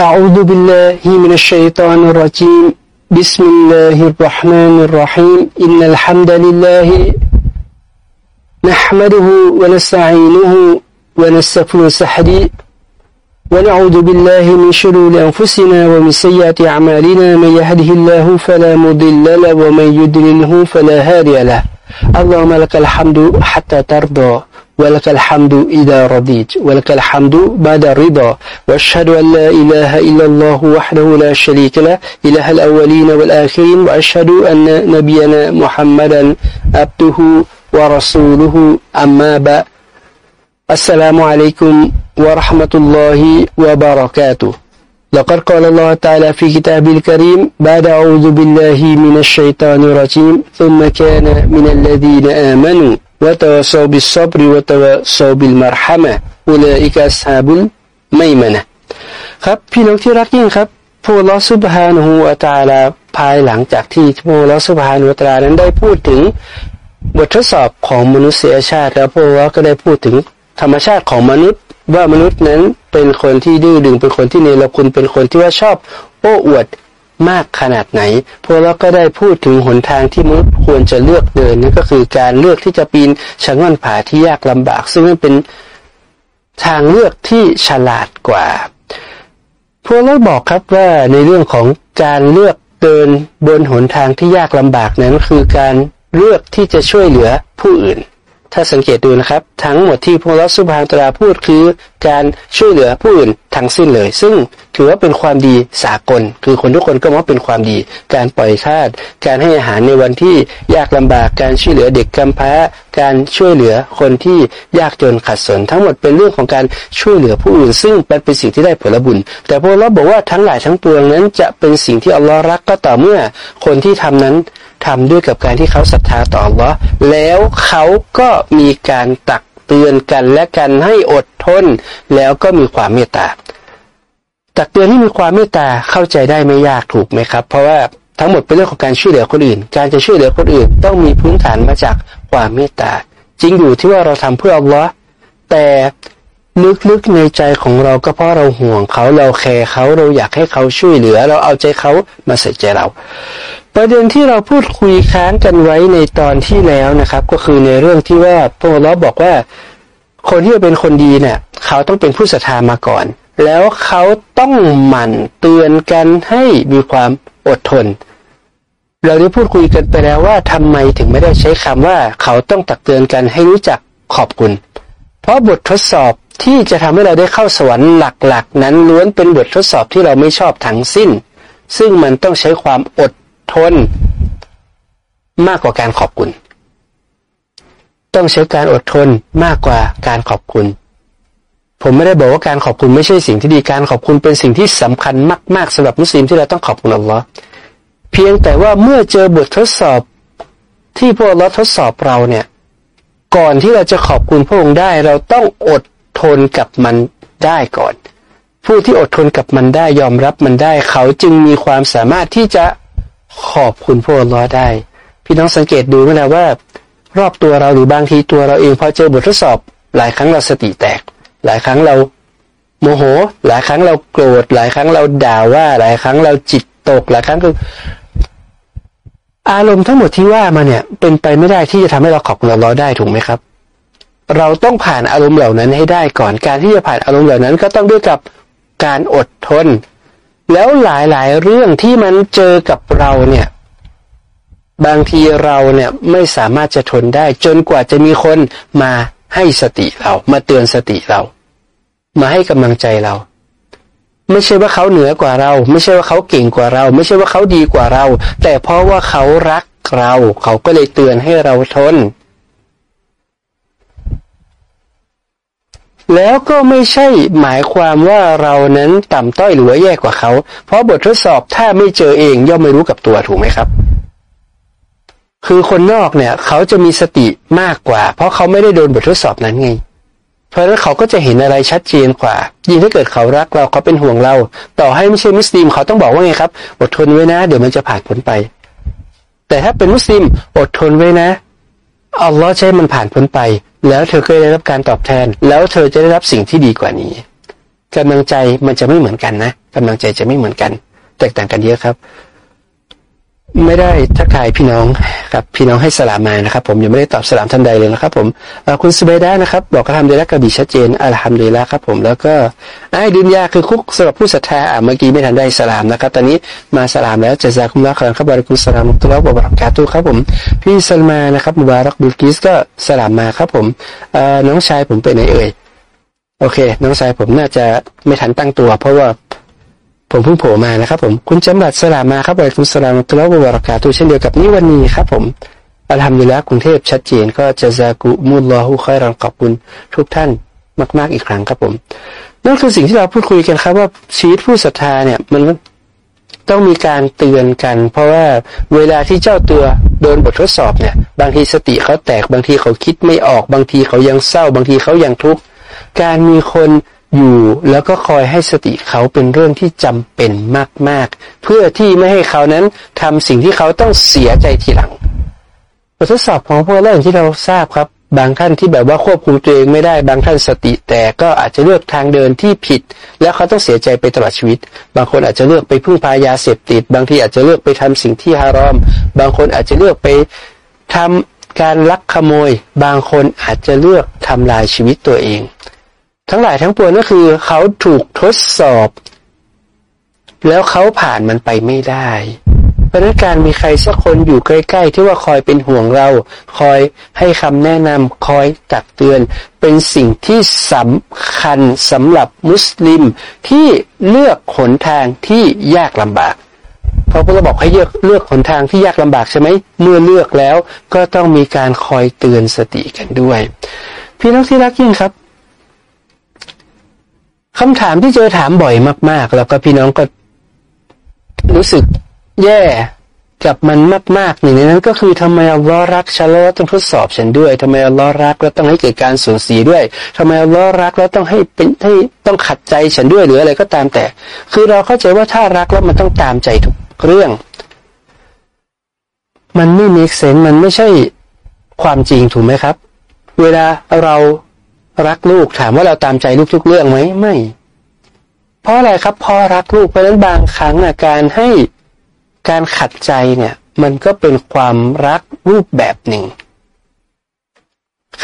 أعوذ بالله من الشيطان الرجيم. بسم الله الرحمن الرحيم. إن الحمد لله نحمده ونستعينه ونستغفر ونستهديه ونعوذ بالله من شرور أنفسنا ومن سيئات أعمالنا. من يهده الله فلا مضل له ومن يضلله فلا هادي له. اللهم لك الحمد حتى ترضى ولك الحمد إذا رضيت ولك الحمد بعد الرضا. وأشهد أن لا إله إلا الله وحده لا شريك له إله الأولين والآخرين. وأشهد أن نبينا محمدا عبده ورسوله. أما بعد السلام عليكم ورحمة الله وبركاته. لقد قال الله تعالى في كتابه الكريم بعد أعوذ بالله من الشيطان الرجيم ثم كان من الذين آمنوا وتواصوا بالصبر وتواصوا بالمرحمة أولئك أصحاب الميمنة ครับพี่น้องที่รักยิ่งครับผู้ลอสุบฮานูอัตาลาภายหลังจากที่ผู้ลอสุบฮานูอัตาลานั้นได้พูดถึงบททดสอบของมนุษยชาติ แล้วพวกเราก็ได้พูดถึงธรรมชาติของมนุษย์ ว่ามนุษย์นั้น เป็นคนที่ดื้อดึงเป็นคนที่เนรคุณเป็นคนที่ว่าชอบ โอ้อวดมากขนาดไหน พวกเราก็ได้พูดถึงหนทางที่มนุษย์ควรจะเลือกเดินนั่นก็คือการเลือกที่จะปีนชะง่อนผาที่ยากลำบาก ซึ่งมันเป็นทางเลือกที่ฉลาดกว่า พวกเราบอกครับว่าในเรื่องของการเลือกเดินบนหนทางที่ยากลำบากนั้นคือการเลือกที่จะช่วยเหลือผู้อื่น ถ้าสังเกตดูนะครับ ทั้งหมดที่พระลอสุภานตราพูดคือการช่วยเหลือผู้อื่นทั้งสิ้นเลย ซึ่งถือว่าเป็นความดีสากล คือคนทุกคนก็มองเป็นความดี การปล่อยทาสการให้อาหารในวันที่ยากลำบากการช่วยเหลือเด็กกำพร้า การช่วยเหลือคนที่ยากจนขัดสน ทั้งหมดเป็นเรื่องของการช่วยเหลือผู้อื่น ซึ่งเป็นสิ่งที่ได้ผลบุญ แต่พระลอบอกว่าทั้งหลายทั้งปวงนั้นจะเป็นสิ่งที่อัลลอฮ์รักก็ต่อเมื่อคนที่ทำนั้น ทำด้วยกับการที่เขาศรัทธาต่อ Allah แล้วเขาก็มีการตักเตือนกันและกันให้อดทน แล้วก็มีความเมตตาตักเตือนที่มีความเมตตาเข้าใจได้ไม่ยากถูกไหมครับ เพราะว่าทั้งหมดเป็นเรื่องของการช่วยเหลือคนอื่น การจะช่วยเหลือคนอื่น ต้องมีพื้นฐานมาจากความเมตตาจริงอยู่ที่ว่าเราทำเพื่อ Allah แต่ ลึกๆในใจของเราก็เพราะเราห่วงเขาเราแคร์เขาเราอยากให้เขาช่วยเหลือ เราเอาใจเขามาใส่ใจเรา ประเด็นที่เราพูดคุยค้างกันไว้ในตอนที่แล้วนะครับ ก็คือในเรื่องที่ว่าพระเราบอกว่า คนที่จะเป็นคนดีเนี่ย เขาต้องเป็นผู้ศรัทธามาก่อน แล้วเขาต้องหมั่นเตือนกันให้มีความอดทน เราได้พูดคุยกันไปแล้วว่าทำไมถึงไม่ได้ใช้คำว่า เขาต้องตักเตือนกันให้รู้จักขอบคุณ เพราะบททดสอบ ที่จะทำให้เราได้เข้าสวรรค์หลักๆ นั้นล้วนเป็นบททดสอบที่เราไม่ชอบทั้งสิ้น ซึ่งมันต้องใช้ความอดทน มากกว่าการขอบคุณ ต้องใช้การอดทนมากกว่าการขอบคุณ ผมไม่ได้บอกว่าการขอบคุณไม่ใช่สิ่งที่ดีการขอบคุณเป็นสิ่งที่สำคัญมาก ๆสำหรับมุสลิมที่เราต้องขอบคุณอัลลอฮ์เพียงแต่ว่าเมื่อเจอบททดสอบที่พวกเราทดสอบเราเนี่ย ก่อนที่เราจะขอบคุณพระองค์ได้ เราต้องอด ทนกับมันได้ก่อน ผู้ที่อดทนกับมันได้ยอมรับมันได้ เขาจึงมีความสามารถที่จะขอบคุณพระองค์ได้ พี่น้องสังเกตดูไหมนะว่า รอบตัวเราหรือบางทีตัวเราเองพอเจอบททดสอบ หลายครั้งเราสติแตก หลายครั้งเราโมโห หลายครั้งเราโกรธ หลายครั้งเราด่าว่า หลายครั้งเราจิตตก หลายครั้งคืออารมณ์ทั้งหมดที่ว่ามาเนี่ย เป็นไปไม่ได้ที่จะทำให้เราขอบคุณเราได้ถูกไหมครับ เราต้องผ่านอารมณ์เหล่านั้นให้ได้ก่อนการที่จะผ่านอารมณ์เหล่านั้นก็ต้องด้วยกับการอดทน แล้วหลายๆ เรื่องที่มันเจอกับเราเนี่ย บางทีเราเนี่ยไม่สามารถจะทนได้ จนกว่าจะมีคนมาให้สติเรามาเตือนสติเรา มาให้กำลังใจเรา ไม่ใช่ว่าเขาเหนือกว่าเรา ไม่ใช่ว่าเขาเก่งกว่าเรา ไม่ใช่ว่าเขาดีกว่าเรา แต่เพราะว่าเขารักเรา เขาก็เลยเตือนให้เราทน แล้วก็ไม่ใช่หมายความว่าเรานั้นต่ำต้อยหรือว่าแย่กว่าเขา เพราะบททดสอบถ้าไม่เจอเองย่อมไม่รู้กับตัวถูกไหมครับ คือคนนอกเนี่ยเขาจะมีสติมากกว่า เพราะเขาไม่ได้โดนบททดสอบนั้นไง เพราะฉะนั้นเขาก็จะเห็นอะไรชัดเจนกว่า ยิ่งถ้าเกิดเขารักเราเขาเป็นห่วงเรา ต่อให้ไม่ใช่มุสลิมเขาต้องบอกว่าไงครับ อดทนไว้นะ เดี๋ยวมันจะผ่านพ้นไป แต่ถ้าเป็นมุสลิมอดทนไว้นะอัลลอฮ์ใช้มันผ่านพ้นไป แล้วเธอเคยได้รับการตอบแทน แล้วเธอจะได้รับสิ่งที่ดีกว่านี้กำลังใจมันจะไม่เหมือนกันนะกำลังใจจะไม่เหมือนกัน แตกต่างกันเยอะครับ ไม่ได้ทักทายพี่น้องครับพี่น้องให้สลามมานะครับ ผมยังไม่ได้ตอบสลามท่านใดเลยนะครับ ผมคุณสุเบดานะครับ บอกกระทำเดลักกระบี่ชัดเจนอัลฮัมดุลิลละครับ ผมแล้วก็ไอ้ดินยาคือคุกสำหรับผู้ศรัทธาอ่าเมื่อกี้ไม่ทันได้สลามนะครับ ตอนนี้มาสลามแล้วจะจาคุมละครันครับบาริกุสลามตุลาบบรักาตุครับผมพี่สลมานะครับมุบารักบุลกิสก็สลามมาครับ ผมน้องชายผมเป็นไหนเอ่ยโอเค น้องชายผมน่าจะไม่ทันตั้งตัว เพราะว่า ผมเพิ่งโผล่มานะครับผมคุณจำรัดสลามมาครับบริคุณสลามตุลาวรากาตูเช่นเดียวกับนิวันนี้ครับผมอัลฮัมดุลิลละกรุงเทพชัดเจนก็จะซากุมุลลอฮุคอยรังขอบคุณทุกท่านมาก ๆอีกครั้งครับผมนั่นคือสิ่งที่เราพูดคุยกันครับว่าชีวิตผู้ศรัทธาเนี่ยมันต้องมีการเตือนกัน เพราะว่าเวลาที่เจ้าตัวโดนบททดสอบเนี่ยบางทีสติเขาแตกบางทีเขาคิดไม่ออกบางทีเขายังเศร้า บางทีเขายังทุกข์การมีคน อยู่แล้วก็คอยให้สติเขาเป็นเรื่องที่จำเป็นมาก ๆ เพื่อที่ไม่ให้เขานั้นทำสิ่งที่เขาต้องเสียใจทีหลังบททดสอบของพวกเราอย่างที่เราทราบครับ บางท่านที่แบบว่าควบคุมตัวเองไม่ได้บางท่านสติแต่ก็อาจจะเลือกทางเดินที่ผิด แล้วเขาต้องเสียใจไปตลอดชีวิต บางคนอาจจะเลือกไปพึ่งพายาเสพติด บางทีอาจจะเลือกไปทำสิ่งที่ฮารอม บางคนอาจจะเลือกไปทำการลักขโมย บางคนอาจจะเลือกทำลายชีวิตตัวเอง ทั้งหลายทั้งปวงก็คือเขาถูกทดสอบ แล้วเขาผ่านมันไปไม่ได้ เพราะนั้นการมีใครสักคนอยู่ใกล้ๆ ที่ว่าคอยเป็นห่วงเรา คอยให้คำแนะนำคอยตักเตือน เป็นสิ่งที่สำคัญสำหรับมุสลิมที่เลือกหนทางที่ยากลำบากเพราะพระบอกให้เลือกเลือกหนทางที่ยากลำบากใช่ไหม เมื่อเลือกแล้วก็ต้องมีการคอยเตือนสติกันด้วย พี่น้องที่รักยิ่งครับ คำถามที่เจอถามบ่อยมาก ๆ แล้วก็พี่น้องก็รู้สึกแย่กับมันมากๆหนึ่งในนั้นก็คือทำไมอัลลอฮ์รักฉันแล้วต้องทดสอบฉันด้วยทำไมอัลลอฮ์รักแล้วต้องให้เกิดการสูญเสียด้วยทำไมอัลลอฮ์รักแล้วต้องให้เป็นให้ต้องขัดใจฉันด้วยหรืออะไรก็ตามแต่ คือเราเข้าใจว่าถ้ารักแล้วมันต้องตามใจทุกเรื่อง มันไม่มีเซนมันไม่ใช่ความจริงถูกไหมครับ เวลาเรา รักลูกถามว่าเราตามใจลูกทุกเรื่องไหมไม่ เพราะอะไรครับพอรักลูกเพราะนั้นบางครั้งนะการให้การขัดใจเนี่ย มันก็เป็นความรักรูปแบบหนึ่ง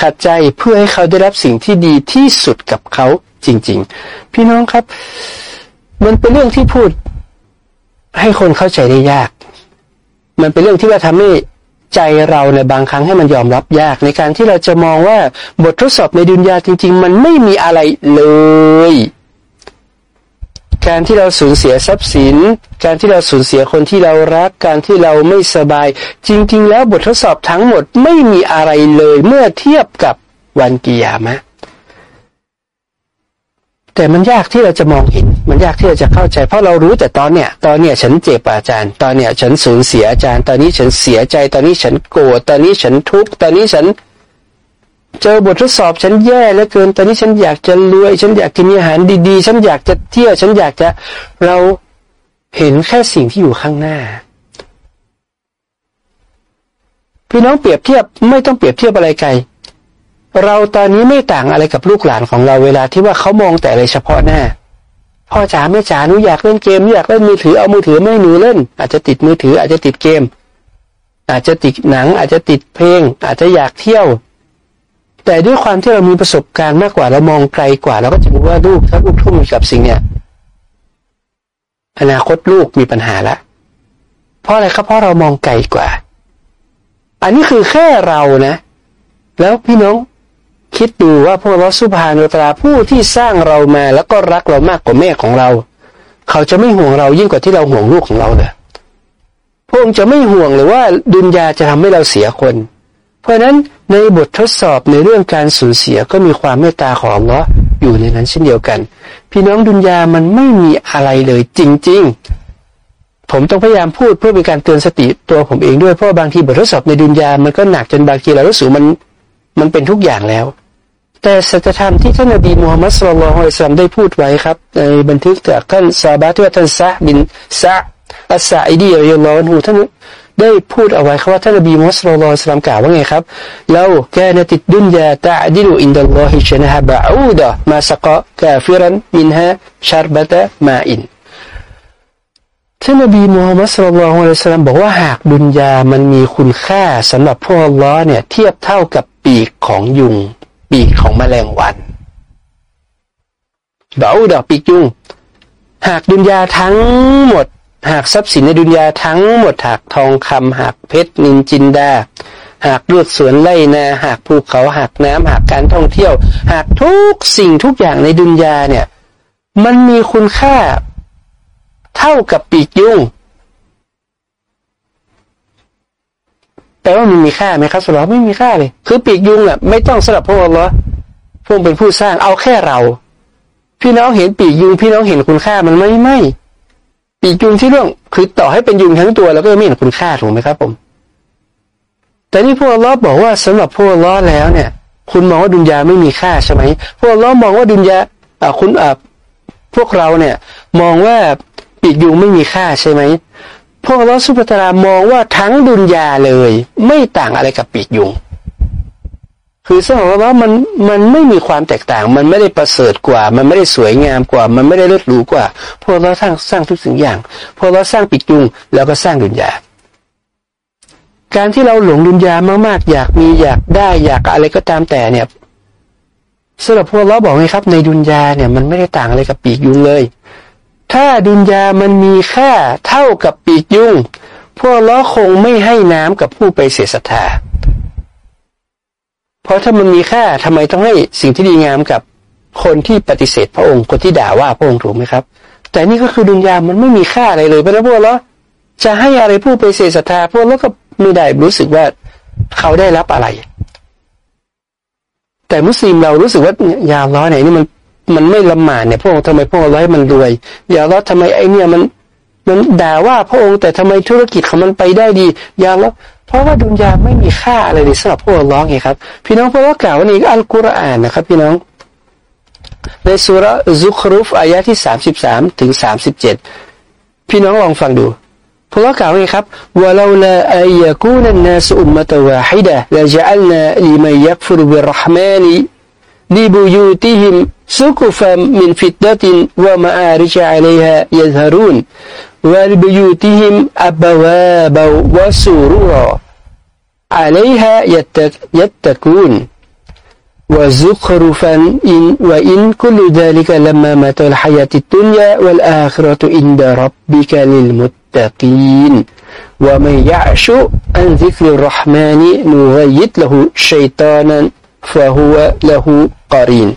ขัดใจเพื่อให้เขาได้รับสิ่งที่ดีที่สุดกับเขาจริง ๆ พี่น้องครับ มันเป็นเรื่องที่พูด ให้คนเข้าใจได้ยาก มันเป็นเรื่องที่ว่าทำให้ ใจเราในบางครั้งให้มันยอมรับยาก ในการที่เราจะมองว่าบททดสอบในดุนยาจริง ๆ มันไม่มีอะไรเลย การที่เราสูญเสียทรัพย์สิน การที่เราสูญเสียคนที่เรารัก การที่เราไม่สบาย จริง ๆ แล้วบททดสอบทั้งหมดไม่มีอะไรเลย เมื่อเทียบกับวันกิยามะ แต่มันยากที่เราจะมองเห็น มันยากที่เราจะเข้าใจ เพราะเรารู้แต่ตอนเนี้ย ตอนเนี้ยฉันเจ็บอาจารย์ ตอนเนี้ยฉันสูญเสียอาจารย์ ตอนนี้ฉันเสียใจ ตอนนี้ฉันโกรธ ตอนนี้ฉันทุกข์ ตอนนี้ฉัน เจอบททดสอบฉันแย่เหลือเกิน ตอนนี้ฉันอยากจะรวย ฉันอยากกินอาหารดีๆ ฉันอยากจะเที่ยว ฉันอยากจะ เราเห็นแค่สิ่งที่อยู่ข้างหน้า พี่น้องเปรียบเทียบไม่ต้องเปรียบเทียบอะไรไกล เราตอนนี้ไม่ต่างอะไรกับลูกหลานของเราเวลาที่ว่าเขามองแต่เลยเฉพาะหน้า พ่อจ๋าแม่จ๋าหนูอยากเล่นเกมอยากเล่นมือถือเอามือถือไม่หนูเล่น อาจจะติดมือถืออาจจะติดเกม อาจจะติดหนัง อาจจะติดเพลง อาจจะอยากเที่ยว แต่ด้วยความที่เรามีประสบการณ์มากกว่าเรามองไกลกว่าเราก็จะรู้ว่าลูกถ้าลูกทุ่มกับสิ่งเนี้ยอนาคตลูกมีปัญหาละเพราะอะไรครับเพราะเรามองไกลกว่า อันนี้คือแค่เรานะ แล้วพี่น้อง คิดดูว่าพวกเราสุภาโนตราผู้ที่สร้างเรามาแล้วก็รักเรามากกว่าแม่ของเรา เขาจะไม่ห่วงเรายิ่งกว่าที่เราห่วงลูกของเราเลยพระองค์จะไม่ห่วงหรือว่าดุนยาจะทำให้เราเสียคน เพราะฉะนั้นในบททดสอบในเรื่องการสูญเสียก็มีความเมตตาของเราอยู่ในนั้นเช่นเดียวกัน พี่น้องดุนยามันไม่มีอะไรเลยจริง ๆ ผมต้องพยายามพูดเพื่อเป็นการเตือนสติตัวผมเองด้วยเพราะบางทีบททดสอบในดุนยามันก็หนักจนบางทีเรารู้สึกมัน มันเป็นทุกอย่างแล้ว แต่สัจธรรมที่ท่านอบีมูฮัมมัดสุลลัลฮุอิสลามได้พูดไว้ครับ ในบันทึกจากท่านซาบะที่ว่าท่านซะบินซะอัสซาอิดีอัลลอฮฺท่านได้พูดเอาไว้ครับว่าท่านอบีมูฮัมมัดสุลลัลฮุอิสลามกล่าวว่าไงครับเราแกนติดดุนยาตะดิลุอินดัลลอฮิชนะฮะบะอูดะมาสกะกาฟิรันมินฮะชารบะตะมาอิน ท่านนบีมูฮัมมัดสุลลัลฮุอะลัยฮิสลามบอกว่าหากดุนยามันมีคุณค่าสำหรับพวกล้อเนี่ยเทียบเท่ากับปีกของยุง ปีกของแมลงวันเบาดอกปีกยุง หากดุนยาทั้งหมด หากทรัพย์สินในดุนยาทั้งหมดหากทองคำหากเพชรนินจินดาหากลวดสวนไล่นาหากภูเขาหากน้ำหากการท่องเที่ยว หากทุกสิ่งทุกอย่างในดุนยาเนี่ย มันมีคุณค่า เท่ากับปีกยุงแปลว่ามันมีค่าไหมครับสำหรับไม่มีค่าเลย คือปีกยุงอะไม่ต้องสำหรับพวกเราพวกเป็นผู้สร้างเอาแค่เรา พี่น้องเห็นปีกยุง พี่น้องเห็นคุณค่ามันไม่ไม่ ปีกยุงที่เรื่อง คือต่อให้เป็นยุงทั้งตัวเราก็ไม่เห็นคุณค่าถูกไหมครับผมแต่นี่พวกล้อบอกว่าสำหรับพวกล้อแล้วเนี่ย คุณมองว่าดุนยาไม่มีค่าใช่ไหมพวกล้อมองว่าดุนยาอ่าคุณอ่าพวกเราเนี่ย มองว่า ปีกยุงไม่มีค่าใช่ไหมพวกเราสุภตรามองว่าทั้งดุนยาเลย ไม่ต่างอะไรกับปีกยุง คือสมมติว่ามันมันไม่มีความแตกต่าง มันไม่ได้ประเสริฐกว่า มันไม่ได้สวยงามกว่า มันไม่ได้เลิศหรูกว่า พวกเราสร้างสร้างทุกสิ่งอย่าง พวกเราสร้างปีกยุงแล้วก็สร้างดุนยาการที่เราหลงดุนยามากๆ อยากมีอยากได้อยากอะไรก็ตามแต่เนี่ยสำหรับพวกเราบอกไงครับ ในดุนยาเนี่ยมันไม่ได้ต่างอะไรกับปีกยุงเลย ถ้าดุนยามันมีค่าเท่ากับปีกยุงพวกล้อคงไม่ให้น้ำกับผู้ไปเสียศรัทธา เพราะถ้ามันมีค่าทำไมต้องให้สิ่งที่ดีงามกับคนที่ปฏิเสธพระองค์ คนที่ด่าว่าพระองค์ถูกไหมครับ แต่นี่ก็คือดุนยามันไม่มีค่าอะไรเลยเพราะพวกล้อจะให้อะไรผู้ไปเสียศรัทธาพวกล้อก็ไม่ได้รู้สึกว่าเขาได้รับอะไร แต่มุสลิมเรารู้สึกว่ายาล้อไหนนี่มัน มันไม่ละหมาดเนี่ยพระองค์ทำไมพระองค์ร้อยมันรวย อย่าล้อทำไมไอเนี่ยมันมันด่าว่าพระองค์แต่ทำไมธุรกิจของมันไปได้ดี อย่าล้อเพราะว่าดุนยาไม่มีค่าอะไรเลยสำหรับพระองค์ร้องไงครับ พี่น้องพรวกเรากล่าวว่านี่อัลกุรอานนะครับ พี่น้อง ในสุรซุครุฟอายะที่สามสิบสามถึงสามสิบเจ็ดพี่น้องลองฟังดูพรวกเรากล่าวไงครับว่าเราละอายกูนันนาสอุมมะตวาฮิดะละจัลนาลิมัยยักฟุรุบิรห์มานีลิบุยูติฮิม سقفا من فضة ومعارج عليها يظهرون ولبيوتهم أبواب وسرورا عليها يتكون. وزخرفا إن وإن كل ذلك لما مات الحياة الدنيا والآخرة عند ربك للمتقين. ومن يعش عن ذكر الرحمن نغيت له شيطانا فهو له قرين.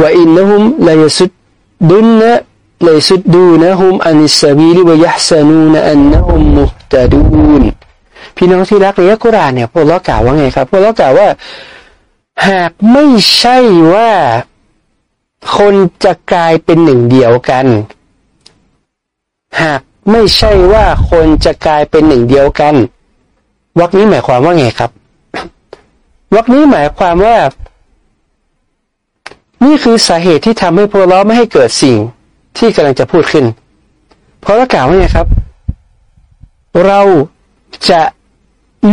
وإنهم ليسدن ليسدونهم عن السبيل ويحسنون أنهم مهتدون พี่น้องที่รักเรียกุรานเนี่ยพวกเรากล่าวว่าไงครับพวกเรากล่าวว่า หากไม่ใช่ว่า คนจะกลายเป็นหนึ่งเดียวกัน หากไม่ใช่ว่าคนจะกลายเป็นหนึ่งเดียวกันวักนี้หมายความว่าไงครับวักนี้หมายความว่า นี่คือสาเหตุที่ทำให้พวกเราไม่ให้เกิดสิ่งที่กำลังจะพูดขึ้น เพราะเรากล่าวว่าไงครับ เราจะ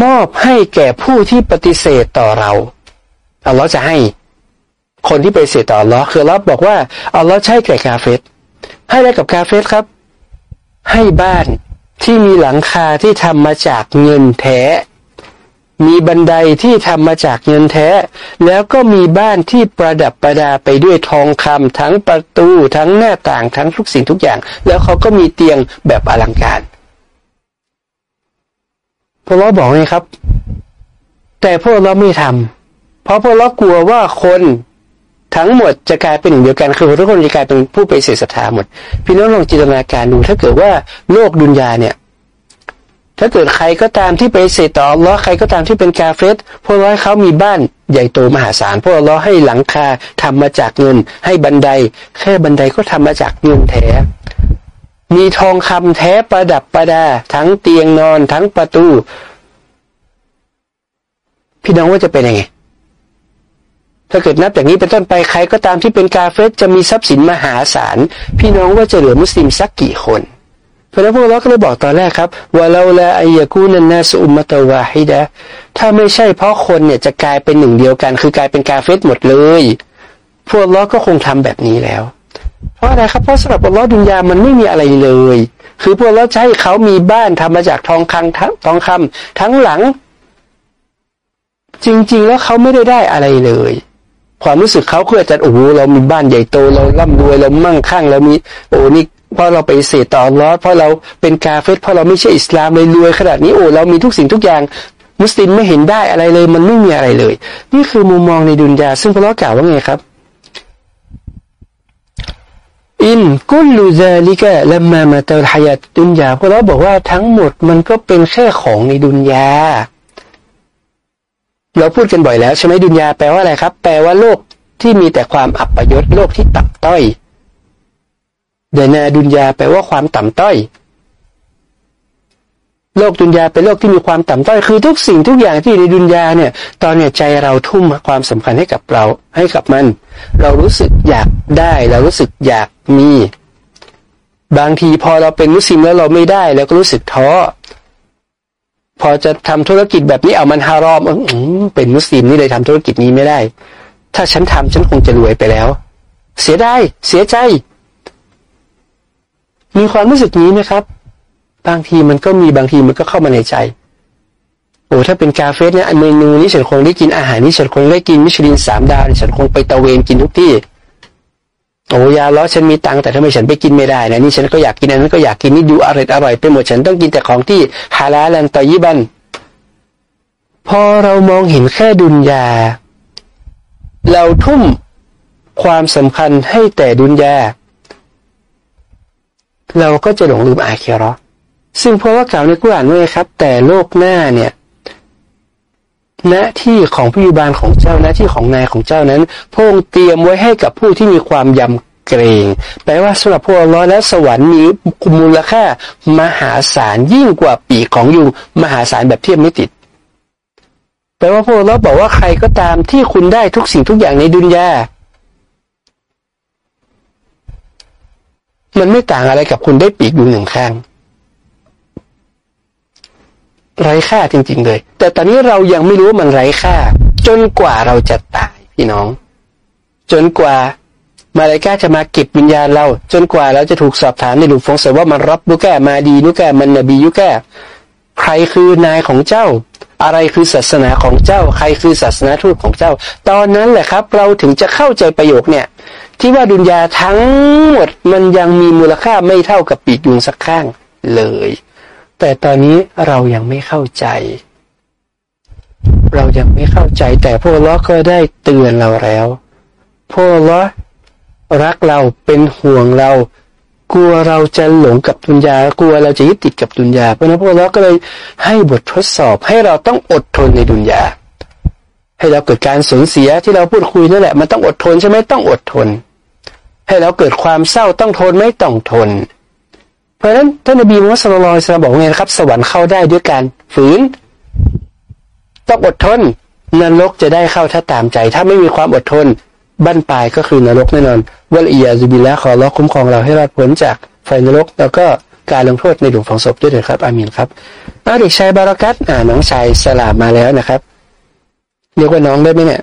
มอบให้แก่ผู้ที่ปฏิเสธต่อเราอัลลอฮ์จะให้คนที่ปฏิเสธต่ออัลลอฮ์คืออัลลอฮ์บอกว่าอัลลอฮ์ใช้แก่กาเฟสให้อะไรกับกาเฟสครับ ให้บ้านที่มีหลังคาที่ทำมาจากเงินแท้ มีบันไดที่ทำมาจากเงินแท้ แล้วก็มีบ้านที่ประดับประดาไปด้วยทองคำทั้งประตูทั้งหน้าต่างทั้งทุกสิ่งทุกอย่าง แล้วเขาก็มีเตียงแบบอลังการพวกเราบอกไงครับ แต่พวกเราไม่ทำเพราะพวกเรากลัวว่าคนทั้งหมดจะกลายเป็นเดียวกันคือทุกคนจะกลายเป็นผู้ไปเสียศรัทธาหมด พี่น้องลองจินตนาการดูถ้าเกิดว่าโลกดุนยาเนี่ย ถ้าเกิดใครก็ตามที่ไปเสต่ออัลลอฮ์ใครก็ตามที่เป็นกาเฟสพวกเราเขามีบ้านใหญ่โตมหาศาลพวกเราให้หลังคาทำมาจากเงิน ให้บันได แค่บันไดก็ทำมาจากเงินแท้ มีทองคำแท้ประดับประดา ทั้งเตียงนอนทั้งประตู พี่น้องว่าจะเป็นยังไงถ้าเกิดนับจากนี้เป็นต้นไปใครก็ตามที่เป็นกาเฟสจะมีทรัพย์สินมหาศาลพี่น้องว่าจะเหลือมุสลิมสักกี่คน ราะนั้นพวกเราก็เลยบอกตอนแรกครับว่าเราละอายกูนันนาสุอุมตะวาฮิดะถ้าไม่ใช่เพราะคนเนี่ยจะกลายเป็นหนึ่งเดียวกัน คือกลายเป็นกาเฟสหมดเลย พวกเราก็คงทำแบบนี้แล้ว เพราะอะไรครับเพราะสำหรับอัลลอฮ์ดุนยามันไม่มีอะไรเลย คือพวกเราจะให้เขามีบ้านทำมาจากทองคำทั้งทองคำทั้งหลัง จริง ๆ แล้วเขาไม่ได้ได้อะไรเลย ความรู้สึกเขาคือจะโอ้โหเรามีบ้านใหญ่โตเราร่ำรวยเรามั่งคั่งเรามีโอ้นี่ เพราะเราไปเสดต่อรอดเพราะเราเป็นกาเฟตเพราะเราไม่ใช่อิสลามเลยรวยขนาดนี้โอ้เรามีทุกสิ่งทุกอย่าง มุสลิมไม่เห็นได้อะไรเลย มันไม่มีอะไรเลย นี่คือมุมมองในดุนยาซึ่งพระเรากล่าวว่าไงครับอินกุลูซาลิกะลัมมามาตาลฮายาตดุนยาพวกเราบอกว่าทั้งหมดมันก็เป็นแค่ของในดุนยา เราพูดกันบ่อยแล้วใช่ไหมดุนยาแปลว่าอะไรครับ แปลว่าโลกที่มีแต่ความอับประยศโลกที่ต่ำต้อย เดนาดุนยาแปลว่าความต่ำต้อย โลกดุนยาเป็นโลกที่มีความต่ำต้อย คือทุกสิ่งทุกอย่างที่ในดุนยาเนี่ย ตอนเนี้ยใจเราทุ่มความสำคัญให้กับเราให้กับมัน เรารู้สึกอยากได้เรารู้สึกอยากมี บางทีพอเราเป็นมุสลิมแล้วเราไม่ได้แล้วก็รู้สึกท้อพอจะทำธุรกิจแบบนี้เอามันฮารอมเป็นมุสลิมนี่เลยทำธุรกิจนี้ไม่ได้ ถ้าฉันทำฉันคงจะรวยไปแล้ว เสียดายเสียใจ มีความรู้สึกนี้ไหมครับ บางทีมันก็มีบางทีมันก็เข้ามาในใจโอ้ถ้าเป็นกาเฟ่เนี่ยเมนูนี้ฉันคงได้กินอาหารนี้ฉันคงได้กินมิชลินสามดาวฉันคงไปตะเวนกินทุกที่โอ้ยาล้อฉันมีตังค์แต่ทำไมฉันไปกินไม่ได้นะนี่ฉันก็อยากกินอันนั้นก็อยากกินนี่ดูอร่อยอร่อยไปหมดฉันต้องกินแต่ของที่ฮาลาลันตอยิบันพอเรามองเห็นแค่ดุนยา เราทุ่มความสำคัญให้แต่ดุนยา เราก็จะหลงลืมอาคีรอซึ่งเพราะว่ากล่าวในกุรอานไว่าครับ แต่โลกหน้าเนี่ยหน้าที่ของพิบาลของเจ้าหน้าที่ของนายของเจ้านั้นพระองค์เตรียมไว้ให้กับผู้ที่มีความยำเกรงแปลว่าสำหรับพวกเราและสวรรค์มีมูลค่ามหาศาลยิ่งกว่าปีกของยุงมหาศาลแบบเทียบไม่ติด แปลว่าพวกเราบอกว่าใครก็ตามที่คุณได้ทุกสิ่งทุกอย่างในดุนยา มันไม่ต่างอะไรกับคุณได้ปีกอยู่หนึ่งข้างไร้ค่าจริง ๆ เลย แต่ตอนนี้เรายังไม่รู้ว่ามันไร้ค่า จนกว่าเราจะตายพี่น้อง จนกว่ามาลายกาจะมาเก็บวิญญาณเรา จนกว่าเราจะถูกสอบถามในหลุมฟงเสว่ามันรับบุแกมาดีนุแกมันนบียุแกใครคือนายของเจ้า อะไรคือศาสนาของเจ้า ใครคือศาสนาทูตของเจ้า ตอนนั้นแหละครับ เราถึงจะเข้าใจประโยคเนี่ย ที่ว่าดุนยาทั้งหมดมันยังมีมูลค่าไม่เท่ากับปีกยุงสักข้างเลย แต่ตอนนี้เรายังไม่เข้าใจ เรายังไม่เข้าใจ แต่พวกล้อก็ได้เตือนเราแล้วพวกล้อรักเราเป็นห่วงเรา กลัวเราจะหลงกับดุนยากลัวเราจะยึดติดกับดุนยาเพราะนั้นพวกเราก็เลยให้บททดสอบให้เราต้องอดทนในดุนยาให้เราเกิดการสูญเสียที่เราพูดคุยนั่นแหละ มันต้องอดทนใช่ไหมต้องอดทน ให้เราเกิดความเศร้าต้องทนไม่ต้องทน เพราะฉะนั้นท่านนบีมุฮัมมัดสุลลัลบอกไงนะครับ สวรรค์เข้าได้ด้วยการฝืน ต้องอดทนนรกจะได้เข้าถ้าตามใจ ถ้าไม่มีความอดทนบั้นปลายก็คือนรกแน่นอนวัลอียาซุบิลละขอรอคุ้มครองเราให้รอดพ้นจากไฟนรก แล้วก็การลงโทษในหลุมฝังศพด้วยเถิดครับอามีนครับเด็กชายบารักัตอ่าน้องชายสลามมาแล้วนะครับ เรียกว่าน้องได้ไหมเนี่ย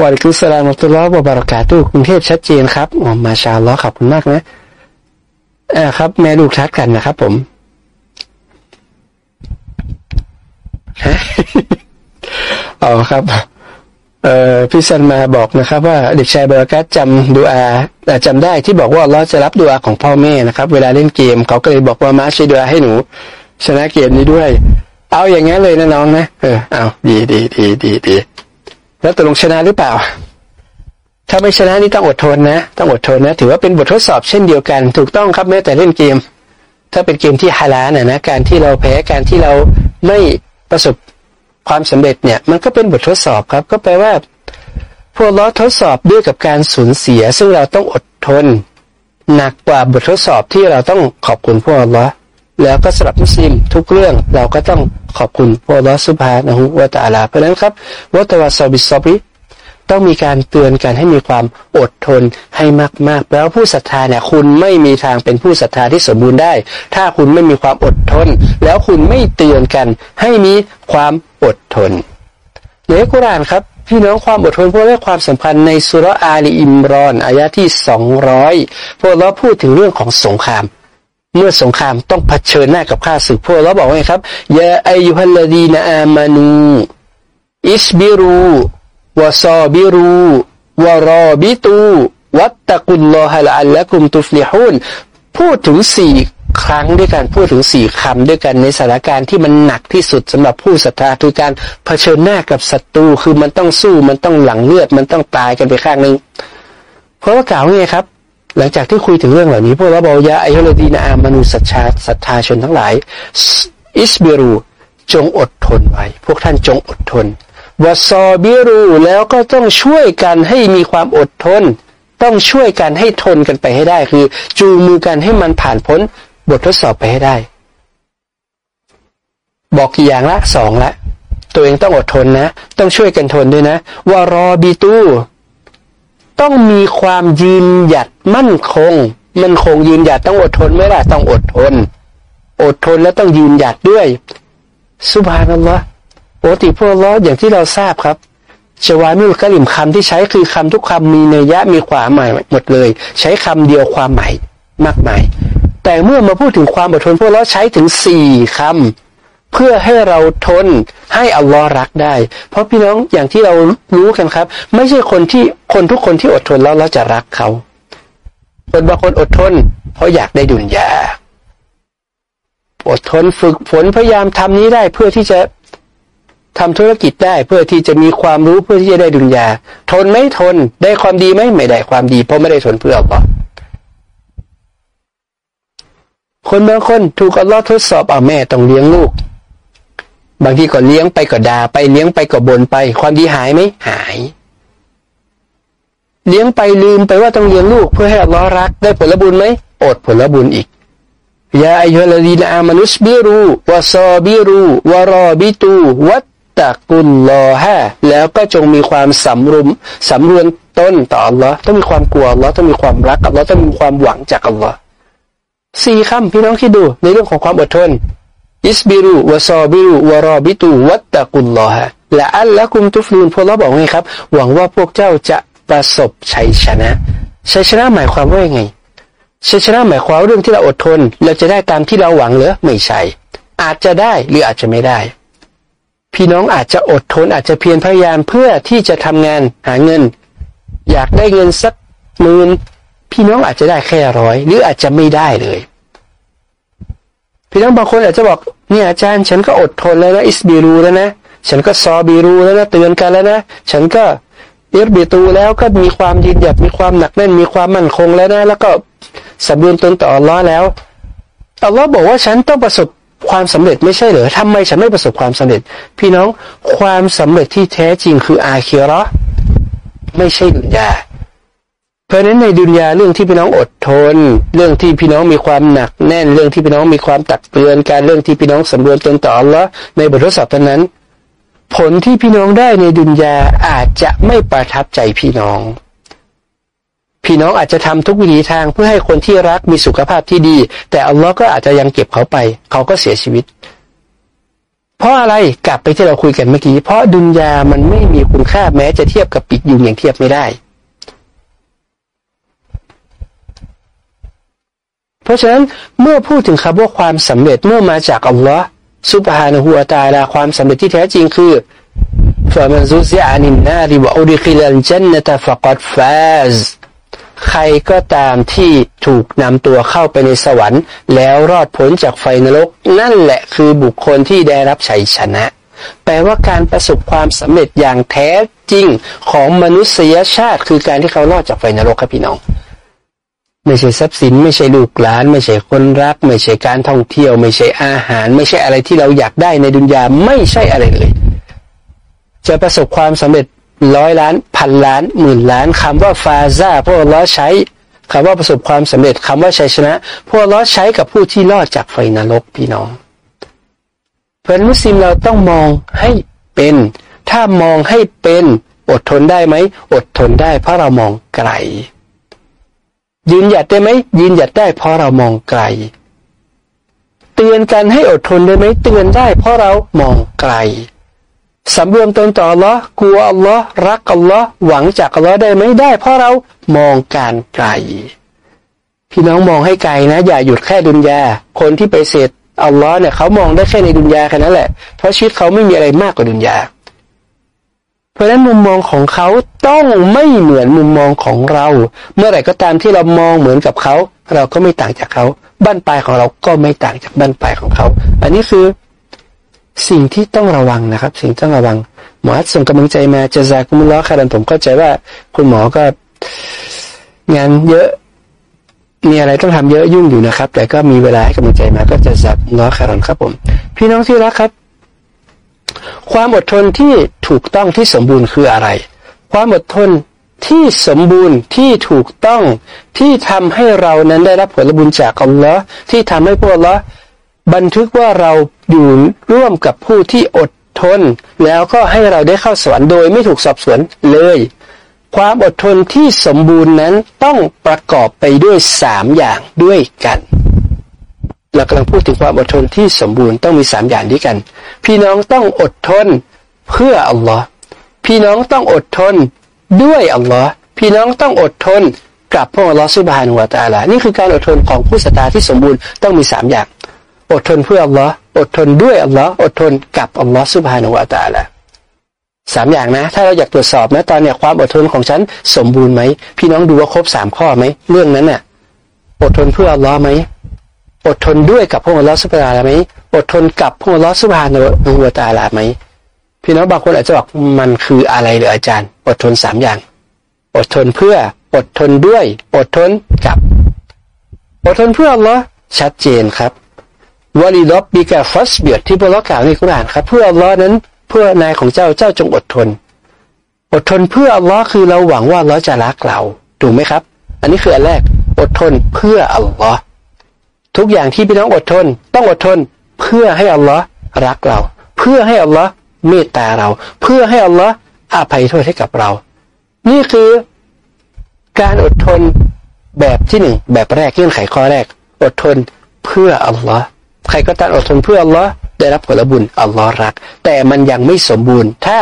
วาริกุสลามุตุลลอฮ์บารากาตุกรุงเทพชัดเจนครับอ๋อมาชาล้อขอบคุณมากนะอ่าครับ แม่ลูกทัดกันนะครับ ผมอ๋อครับ เอ่อพี่ซันมาบอกนะครับ ว่าเด็กชายบารักัตจำดูอาจำได้ที่บอกว่าเราจะรับดูอาของพ่อแม่นะครับ เวลาเล่นเกม เขาก็เลยบอกว่ามาช่วยดูอาให้หนู ชนะเกมนี้ด้วย เอาอย่างงี้เลยนะน้องนะเออเอาดีดีดีดีดี แล้วตกลงชนะหรือเปล่า ถ้าไม่ชนะนี่ต้องอดทนนะ ต้องอดทนนะ ถือว่าเป็นบททดสอบเช่นเดียวกัน ถูกต้องครับแม้แต่เล่นเกม ถ้าเป็นเกมที่ฮาลาลนะนะการที่เราแพ้การที่เราไม่ประสบความสำเร็จเนี่ย มันก็เป็นบททดสอบครับ ก็แปลว่าพวกล้อทดสอบด้วยกับการสูญเสีย ซึ่งเราต้องอดทน หนักกว่าบททดสอบที่เราต้องขอบคุณพวกล้อ แล้วก็สำหรับมุสลิมทุกเรื่องเราก็ต้องขอบคุณพระลอสุภานะฮุวาตาลา เพราะนั้นครับวัตวาซอบิซอบิต้องมีการเตือนกันให้มีความอดทนให้มากๆ แล้วผู้ศรัทธาเนี่ยคุณไม่มีทางเป็นผู้ศรัทธาที่สมบูรณ์ได้ ถ้าคุณไม่มีความอดทน แล้วคุณไม่เตือนกันให้มีความอดทนในกุรานครับ พี่น้องความอดทนเพราะเรื่องความสัมพันธ์ในสุรอาลีอิมรอนอายะที่สองร้อยพวกเราพูดถึงเรื่องของสงคราม เมื่อสงครามต้องเผชิญหน้ากับข้าศึกพวกเราบอกว่าไงครับยาอายุฮัลลดีนอามานูอิสบิรูวะซอบิรูวะรอบิตูวัตตะกุลลอฮะละอัลละกุมตุฟลิฮูนพูดถึงสี่ครั้งด้วยกันพูดถึงสี่คำด้วยกันในสถานการณ์ที่มันหนักที่สุดสำหรับผู้ศรัทธาคือการเผชิญหน้ากับศัตรูคือมันต้องสู้มันต้องหลังเลือดมันต้องตายกันไปข้างหนึ่งเพราะว่ากล่าวไงครับ หลังจากที่คุยถึงเรื่องเหล่านี้ พวกเราบอกยาอัยฮลดีนาอามนุสัชาศรัทธาชนทั้งหลาย อิสเบรูจงอดทนไว้ พวกท่านจงอดทนวซอบิรูแล้วก็ต้องช่วยกันให้มีความอดทน ต้องช่วยกันให้ทนกันไปให้ได้ คือ จูงมือกันให้มันผ่านพ้นบททดสอบไปให้ได้ บอกกี่อย่างละสองละ ตัวเองต้องอดทนนะ ต้องช่วยกันทนด้วยนะวารอบีตู ต้องมีความยืนหยัดมั่นคง มันคงยืนหยัดต้องอดทนไม่ล่ะต้องอดทน อดทนแล้วต้องยืนหยัดด้วยสุภานัลลอฮ์ปกติพวกล้ออย่างที่เราทราบครับชวามิลกะลิมคำที่ใช้คือคำทุกคำมีเนยะมีความหมายหมดเลย ใช้คำเดียวความหมายมากมาย แต่เมื่อมาพูดถึงความอดทนพวกเราใช้ถึงสี่คำ เพื่อให้เราทนให้อัลลอฮ์รักได้ เพราะพี่น้องอย่างที่เรารู้กันครับ ไม่ใช่คนที่คนทุกคนที่อดทนแล้วเราจะรักเขาคนบางคนอดทน เพราะอยากได้ดุลยาอดทนฝึกฝนพยายามทำนี้ได้เพื่อที่จะทำธุรกิจได้เพื่อที่จะมีความรู้เพื่อที่จะได้ดุลยา ทนไม่ทนได้ความดีไหมไม่ได้ความดีเพราะไม่ได้ทนเพื่ออัลลอฮ์คนบางคนถูกอัลลอฮ์ทดสอบเอาแม่ต้องเลี้ยงลูก บางทีก็เลี้ยงไปก็ด่าไปเลี้ยงไปก็บ่นไป ความดีหายไหมหาย เลี้ยงไปลืมไปว่าต้องเลี้ยงลูกเพื่อให้อัลลอฮ์รัก ได้ผลบุญไหมอดผลบุญอีกยาอายุลดีนอามานุสบิรูวะซอบิรูวะรอบิตูวัตตะกุลลอฮะแล้วก็จงมีความสำรุมสำรวนต้นต่ออัลลอฮ์ต้องมีความกลัวอัลลอฮ์ต้องมีความรักอัลลอฮ์ต้องมีความหวังจากอัลลอฮ์สี่คำพี่น้องคิดดูในเรื่องของความอดทน อิสบิรูวะซอบิรูวะรอบิตูวัตตะกุลลอฮะและอัลละกุมตุฟลูนพวกเราบอกไงครับ หวังว่าพวกเจ้าจะประสบชัยชนะชัยชนะหมายความว่ายังไงชัยชนะหมายความเรื่องที่เราอดทน เราจะได้ตามที่เราหวังหรือไม่ใช่ อาจจะได้หรืออาจจะไม่ได้ พี่น้องอาจจะอดทนอาจจะเพียรพยายามเพื่อที่จะทำงานหาเงิน อยากได้เงินสักหมื่นพี่น้องอาจจะได้แค่ร้อยหรืออาจจะไม่ได้เลย พี่น้องบางคนอาจจะบอก เนี่ยอาจารย์ฉันก็อดทนแล้วนะอิสบีรูแล้วนะฉันก็ซอบีรูแล้วนะเตือนกันแล้วนะฉันก็เอรบีตูแล้วก็มีความยืนหยัดมีความหนักแน่นมีความมั่นคงแล้วนะแล้วก็สำร็จตนต่ออัลลอฮ์แล้วอัลลอฮ์บอกว่าฉันต้องประสบความสำเร็จไม่ใช่เหรอทำไมฉันไม่ประสบความสำเร็จ พี่น้องความสำเร็จที่แท้จริงคืออาคีรอไม่ใช่ดุนยา เพราะนั้นในดุนยาเรื่องที่พี่น้องอดทน เรื่องที่พี่น้องมีความหนักแน่นเรื่องที่พี่น้องมีความตักเตือนการเรื่องที่พี่น้องสำรวจตนต่อละในบททดสอบนั้น ผลที่พี่น้องได้ในดุนยาอาจจะไม่ประทับใจพี่น้อง พี่น้องอาจจะทำทุกวิถีทางเพื่อให้คนที่รักมีสุขภาพที่ดี แต่อัลลอฮ์ก็อาจจะยังเก็บเขาไป เขาก็เสียชีวิต เพราะอะไรกลับไปที่เราคุยกันเมื่อกี้เพราะดุนยามันไม่มีคุณค่าแม้จะเทียบกับปีกยุงอย่างเทียบไม่ได้ เพราะฉะนั้นเมื่อพูดถึงคำว่าความสำเร็จเมื่อมาจากอัลลอฮ์ซุบฮานะฮูวาตาลาความสำเร็จที่แท้จริงคือฟะมันซุซิอานินนาริวะอุดิคิลัลจันนตะฟะกัดฟาซใครก็ตามที่ถูกนำตัวเข้าไปในสวรรค์ แล้วรอดพ้นจากไฟนรก นั่นแหละคือบุคคลที่ได้รับชัยชนะ แปลว่าการประสบความสำเร็จอย่างแท้จริงของมนุษยชาติ คือการที่เขารอดจากไฟนรกครับพี่น้อง ไม่ใช่ทรัพย์สิน ไม่ใช่ลูกหลาน ไม่ใช่คนรัก ไม่ใช่การท่องเที่ยว ไม่ใช่อาหาร ไม่ใช่อะไรที่เราอยากได้ในดุนยาไม่ใช่อะไรเลยจะประสบความสำเร็จร้อยล้านพันล้านหมื่นล้านคำว่าฟาซาพวกล้อใช้คำว่าประสบความสำเร็จคำว่าชัยชนะ พวกล้อใช้กับผู้ที่รอดจากไฟนรกพี่น้อง เพื่อนมุสลิมเราต้องมองให้เป็น ถ้ามองให้เป็นอดทนได้ไหมอดทนได้เพราะเรามองไกล ยืนหยัดได้ไหมยืนหยัดได้เพราะเรามองไกล เตือนกันให้อดทนได้ไหมเตือนได้เพราะเรามองไกลสำรวมตนต่ออัลลอฮ์กลัวอัลลอฮ์รักอัลลอฮ์หวังจากอัลลอฮ์ได้ไหมได้ เพราะเรามองการไกล พี่น้องมองให้ไกลนะ อย่าหยุดแค่ดุนยา คนที่ไปเสดอัลลอฮ์เนี่ยเขามองได้แค่ในดุนยาแค่นั้นแหละเพราะชีวิตเขาไม่มีอะไรมากกว่าดุนยา เพราะฉะนั้นมุมมองของเขาต้องไม่เหมือนมุมมองของเรา เมื่อไหร่ก็ตามที่เรามองเหมือนกับเขา เราก็ไม่ต่างจากเขาบ้านปลายของเราก็ไม่ต่างจากบ้านปลายของเขา อันนี้คือสิ่งที่ต้องระวังนะครับ สิ่งต้องระวัง หมอส่งกำลังใจมาจะจากคุมล้อคารันผมเข้าใจว่า คุณหมอก็งานเยอะมีอะไรต้องทำเยอะยุ่งอยู่นะครับ แต่ก็มีเวลาให้กำลังใจมาก็จะจับง้อคารันครับผม พี่น้องที่รักครับ ความอดทนที่ถูกต้องที่สมบูรณ์คืออะไร ความอดทนที่สมบูรณ์ที่ถูกต้องที่ทำให้เรานั้นได้รับผลบุญจากอัลลอฮ์ที่ทำให้พวกเราบันทึกว่าเราอยู่ร่วมกับผู้ที่อดทน แล้วก็ให้เราได้เข้าสวรรค์โดยไม่ถูกสอบสวนเลย ความอดทนที่สมบูรณ์นั้นต้องประกอบไปด้วยสามอย่างด้วยกัน เรากำลังพูดถึงความอดทนที่สมบูรณ์ต้องมีสามอย่างด้วยกัน พี่น้องต้องอดทนเพื่ออัลลอฮ์พี่น้องต้องอดทนด้วยอัลลอฮ์พี่น้องต้องอดทนกับพระอัลลอฮ์สุบฮานุวาตาลานี่คือการอดทนของผู้ศรัทธาที่สมบูรณ์ต้องมีสามอย่าง อดทนเพื่ออัลลอฮ์อดทนด้วยอัลลอฮ์อดทนกับอัลลอฮ์สุบฮานุวาตาลาสามอย่างนะ ถ้าเราอยากตรวจสอบนะตอนเนี้ยความอดทนของฉันสมบูรณ์ไหมพี่น้องดูว่าครบสามข้อไหมเรื่องนั้นน่ะ อดทนเพื่ออัลลอฮ์ไหม อดทนด้วยกับพระอัลลอสุบฮานะไหมอดทนกับพระอัลลอสุบฮานุวตาลาไหมพี่น้องบางคนอาจจะบอกมันคืออะไรเลยออาจารย์ อดทนสามอย่าง อดทนเพื่ออดทนด้วย อดทนกับ อดทนเพื่ออัลลอชัดเจนครับวลีลบบีกาฟัสเบียดที่พระเรากล่าวในคุรานครับ เพื่ออัลลอฮ์นั้น เพื่อนายของเจ้าเจ้าจงอดทน อดทนเพื่ออัลลอฮ์คือเราหวังว่าอัลลอฮ์จะรักเราถูกไหมครับ อันนี้คืออันแรก อดทนเพื่ออัลลอฮ์ ทุกอย่างที่พี่น้องอดทน ต้องอดทนเพื่อให้อัลลอฮ์รักเรา เพื่อให้อัลลอฮ์เมตตาเรา เพื่อให้อัลลอฮ์อภัยโทษให้กับเรา นี่คือการอดทนแบบที่หนึ่งแบบแรกเงื่อนไขข้อแรก อดทนเพื่ออัลลอฮ์ใครก็ตามอดทนเพื่ออัลลอฮ์ได้รับผลบุญอัลลอฮ์รัก แต่มันยังไม่สมบูรณ์ ถ้า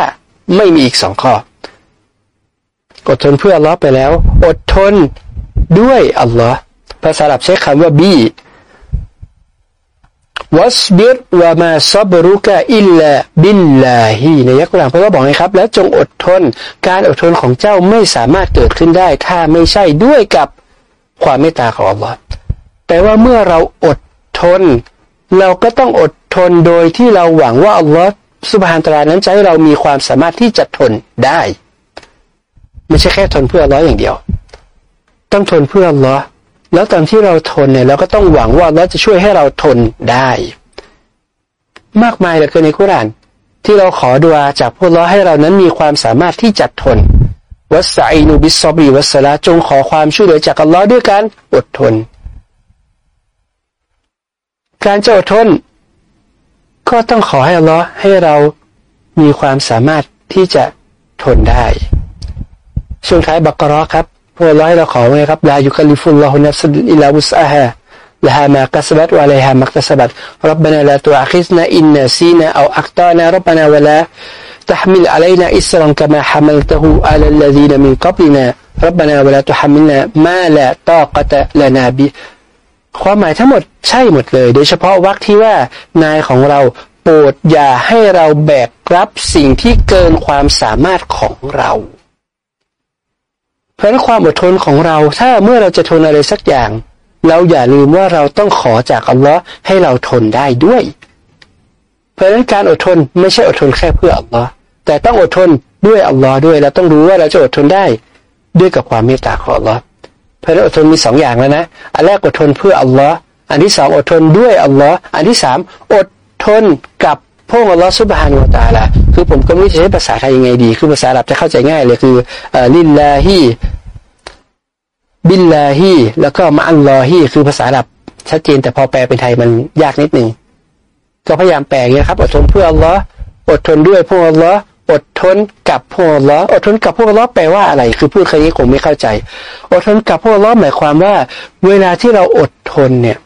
ไม่มีอีกสองข้อ อดทนเพื่ออัลลอฮ์ไปแล้ว อดทนด้วยอัลลอฮ์ภาษาอับใช้คำว่าบี วัสบิรวามาซับรุกะอิลลาบิลลาฮีในยักษ์กลางพระก็บอกไงครับ แล้วจงอดทน การอดทนของเจ้าไม่สามารถเกิดขึ้นได้ ถ้าไม่ใช่ด้วยกับความเมตตาของอัลลอฮ์แต่ว่าเมื่อเราอดทน เราก็ต้องอดทนโดยที่เราหวังว่าอัลลอฮฺสุบฮานตรานั้นจะให้เรามีความสามารถที่จะทนได้ ไม่ใช่แค่ทนเพื่ออัลลอฮ์อย่างเดียว ต้องทนเพื่ออัลลอฮ์ แล้วตอนที่เราทนเนี่ยเราก็ต้องหวังว่าอัลอจะช่วยให้เราทนได้ มากมายเหลือเกินในคุราน ที่เราขอดุอาจากพวกเราให้เรานั้นมีความสามารถที่จะทนวัสไซนูบิสซอบีวัสลาจงขอความช่วยเหลือจากอัลลอฮ์ด้วยการอดทน การจะอดทน ก็ต้องขอให้อัลลอฮ์ให้เรามีความสามารถที่จะทนได้ช่วงท้ายบักรอครับ พวกเราให้เราขอไว้ครับลายุคลิฟุลลอฮุนัสอิลาวุสอาฮะ لها ما كسبت وعليها ما اكتسبت ربنا لا تؤاخذنا إن نسينا أو أخطأنا ربنا ولا تحمل علينا إسرا كما حملته على الذين من قبلنا ربنا ولا تحملنا ما لا طاقة لنا به ความหมายทั้งหมดใช่หมดเลย โดยเฉพาะวรรคที่ว่านายของเราโปรดอย่าให้เราแบกรับสิ่งที่เกินความสามารถของเรา เพราะความอดทนของเราถ้าเมื่อเราจะทนอะไรสักอย่าง เราอย่าลืมว่าเราต้องขอจากอัลลอฮ์ให้เราทนได้ด้วย เพราะนั้นการอดทนไม่ใช่อดทนแค่เพื่ออัลลอฮ์แต่ต้องอดทนด้วยอัลลอฮ์ด้วยเราต้องรู้ว่าเราจะอดทนได้ด้วยกับความเมตตาของอัลลอฮ์เพราะนั้นอดทนมีสองอย่างแล้วนะอันแรกอดทนเพื่ออัลลอฮ์อันที่สองอดทนด้วยอัลลอฮ์อันที่สามอดทนกับ พวกอัลลอฮ์สุบฮานุตาละคือผมก็ไม่ใช้ภาษาไทยยังไงดี คือภาษาอับจะเข้าใจง่ายเลยคือลิลลาฮีบิลลาฮีแล้วก็มาอัลลอฮีคือภาษาอับชัดเจนแต่พอแปลเป็นไทยมันยากนิดหนึ่งก็พยายามแปลอย่างนี้ครับ อดทนเพื่ออัลลอฮ์อดทนด้วยพวกอัลลอฮ์อดทนกับพวกล้ออดทนกับพวกล้อแปลว่าอะไร คือพูดคำนี้ผมไม่เข้าใจ อดทนกับพวกล้อหมายความว่า เวลาที่เราอดทนเนี่ย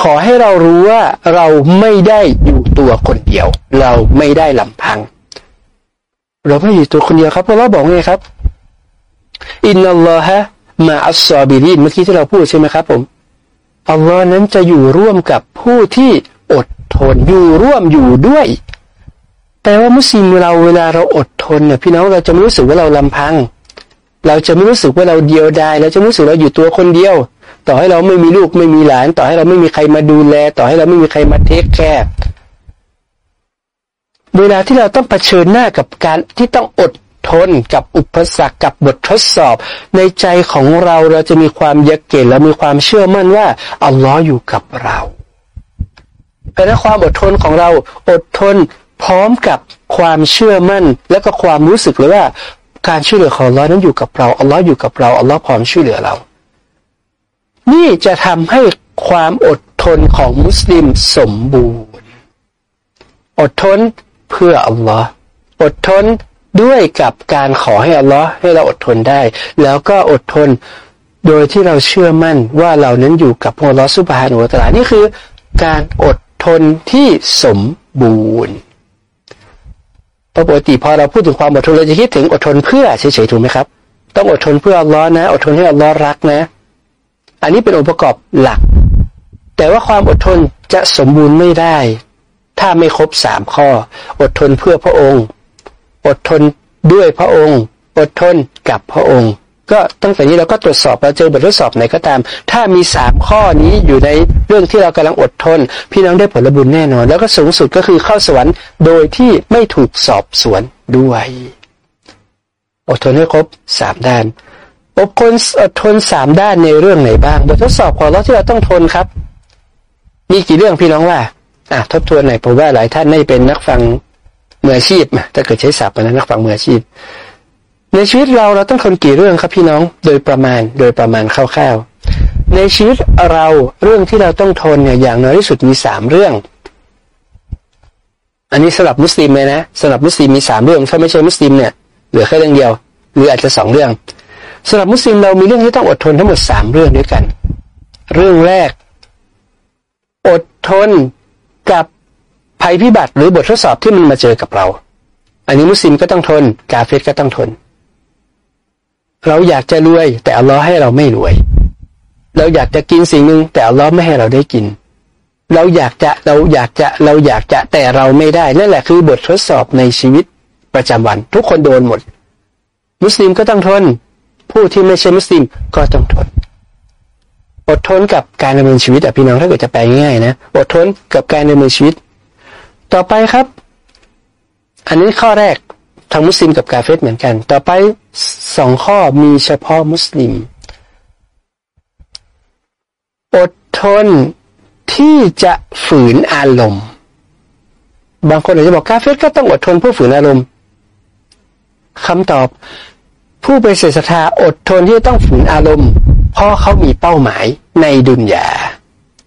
ขอให้เรารู้ว่าเราไม่ได้อยู่ตัวคนเดียว เราไม่ได้ลำพัง เราไม่อยู่ตัวคนเดียวครับเพวกเราบอกไงครับ อินนัลลอฮะมาอัลซอบิรินเมื่อกี้ที่เราพูดใช่ไหมครับ ผมอัลลอฮ์นั้นจะอยู่ร่วมกับผู้ที่อดทนอยู่ร่วมอยู่ด้วย แต่ว่ามุสลิมเราเวลาเราอดทนเนี่ยพี่น้องเราจะไม่รู้สึกว่าเราลำพัง เราจะไม่รู้สึกว่าเราเดียวดายเราจะรู้สึกเราอยู่ตัวคนเดียว ต่อให้เราไม่มีลูกไม่มีหลาน ต่อให้เราไม่มีใครมาดูแล ต่อให้เราไม่มีใครมาเทคแคร์เวลาที่เราต้องเผชิญหน้ากับการที่ต้องอดทนกับอุปสรรคกับบททดสอบ ในใจของเราเราจะมีความยักเกตและมีความเชื่อมั่นว่าอัลลอฮ์อยู่กับเราแต่ในความอดทนของเราอดทนพร้อมกับความเชื่อมั่น และก็ความรู้สึกเลยว่า การช่วยเหลือของอัลลอฮ์นั้นอยู่กับเราอัลลอฮ์อยู่กับเราอัลลอฮ์พร้อมช่วยเหลือเรา นี่จะทำให้ความอดทนของมุสลิมสมบูรณ์ อดทนเพื่ออัลลอฮ์อดทนด้วยกับการขอให้อัลลอฮ์ให้เราอดทนได้ แล้วก็อดทนโดยที่เราเชื่อมั่นว่าเรานั้นอยู่กับอัลลอฮ์สุบฮานุวะตลานี่คือ การอดทนที่สมบูรณ์ปกติพอเราพูดถึงความอดทนเราจะคิดถึงอดทนเพื่อเฉยๆถูกไหมครับ ต้องอดทนเพื่ออัลลอฮ์นะ อดทนให้อัลลอฮ์รักนะ อันนี้เป็นองค์ประกอบหลัก แต่ว่าความอดทนจะสมบูรณ์ไม่ได้ ถ้าไม่ครบสามข้อ อดทนเพื่อพระองค์ อดทนด้วยพระองค์ อดทนกับพระองค์ ก็ตั้งแต่นี้เราก็ตรวจสอบเราเจอบททดสอบไหนก็ตาม ถ้ามีสามข้อนี้อยู่ในเรื่องที่เรากำลังอดทน พี่น้องได้ผลบุญแน่นอน แล้วก็สูงสุดก็คือเข้าสวรรค์โดยที่ไม่ถูกสอบสวนด้วย อดทนให้ครบสามด้าน อดทนอดทนสามด้านในเรื่องไหนบ้าง บททดสอบของเราที่เราต้องทนครับ มีกี่เรื่องพี่น้องว่า อะทบทวนหน่อยผมว่าหลายท่านไม่เป็นนักฟังมืออาชีพถ้าเกิดใช้ศัพท์นะนักฟังมืออาชีพ ในชีวิตเราเราต้องทนกี่เรื่องครับพี่น้อง โดยประมาณ โดยประมาณคร่าวๆในชีวิตเราเรื่องที่เราต้องทนเนี่ยอย่างน้อยที่สุดมีสามเรื่อง อันนี้สำหรับมุสลิมเลยนะสำหรับมุสลิมมีสามเรื่องถ้าไม่ใช่มุสลิมเนี่ยเหลือแค่เรื่องเดียว หรืออาจจะสองเรื่อง สำหรับมุสลิมเรามีเรื่องที่ต้องอดทนทั้งหมดสามเรื่องด้วยกัน เรื่องแรก อดทนกับภัยพิบัติหรือบททดสอบที่มันมาเจอกับเรา อันนี้มุสลิมก็ต้องทน กาเฟตก็ต้องทน เราอยากจะรวย แต่อัลลอฮ์ให้เราไม่รวย เราอยากจะกินสิ่งหนึ่งแต่อัลลอฮ์ไม่ให้เราได้กิน เราอยากจะเราอยากจะเราอยากจะแต่เราไม่ได้ นั่นแหละคือบททดสอบในชีวิตประจำวัน ทุกคนโดนหมด มุสลิมก็ต้องทน ผู้ที่ไม่ใช่มุสลิมก็ต้องทนอดทนกับการดำเนินชีวิตอะพี่น้องถ้าเกิดจะแปลง่ายๆนะอดทนกับการดำเนินชีวิต ต่อไปครับ อันนี้ข้อแรกทางมุสลิมกับกาเฟตเหมือนกัน ต่อไปสองข้อมีเฉพาะมุสลิม อดทนที่จะฝืนอารมณ์ บางคนอาจจะบอกกาเฟตก็ต้องอดทนเพื่อฝืนอารมณ์คำตอบ ผู้ไปเสียศรัทธาอดทนที่ต้องฝืนอารมณ์ เพราะเขามีเป้าหมายในดุนยา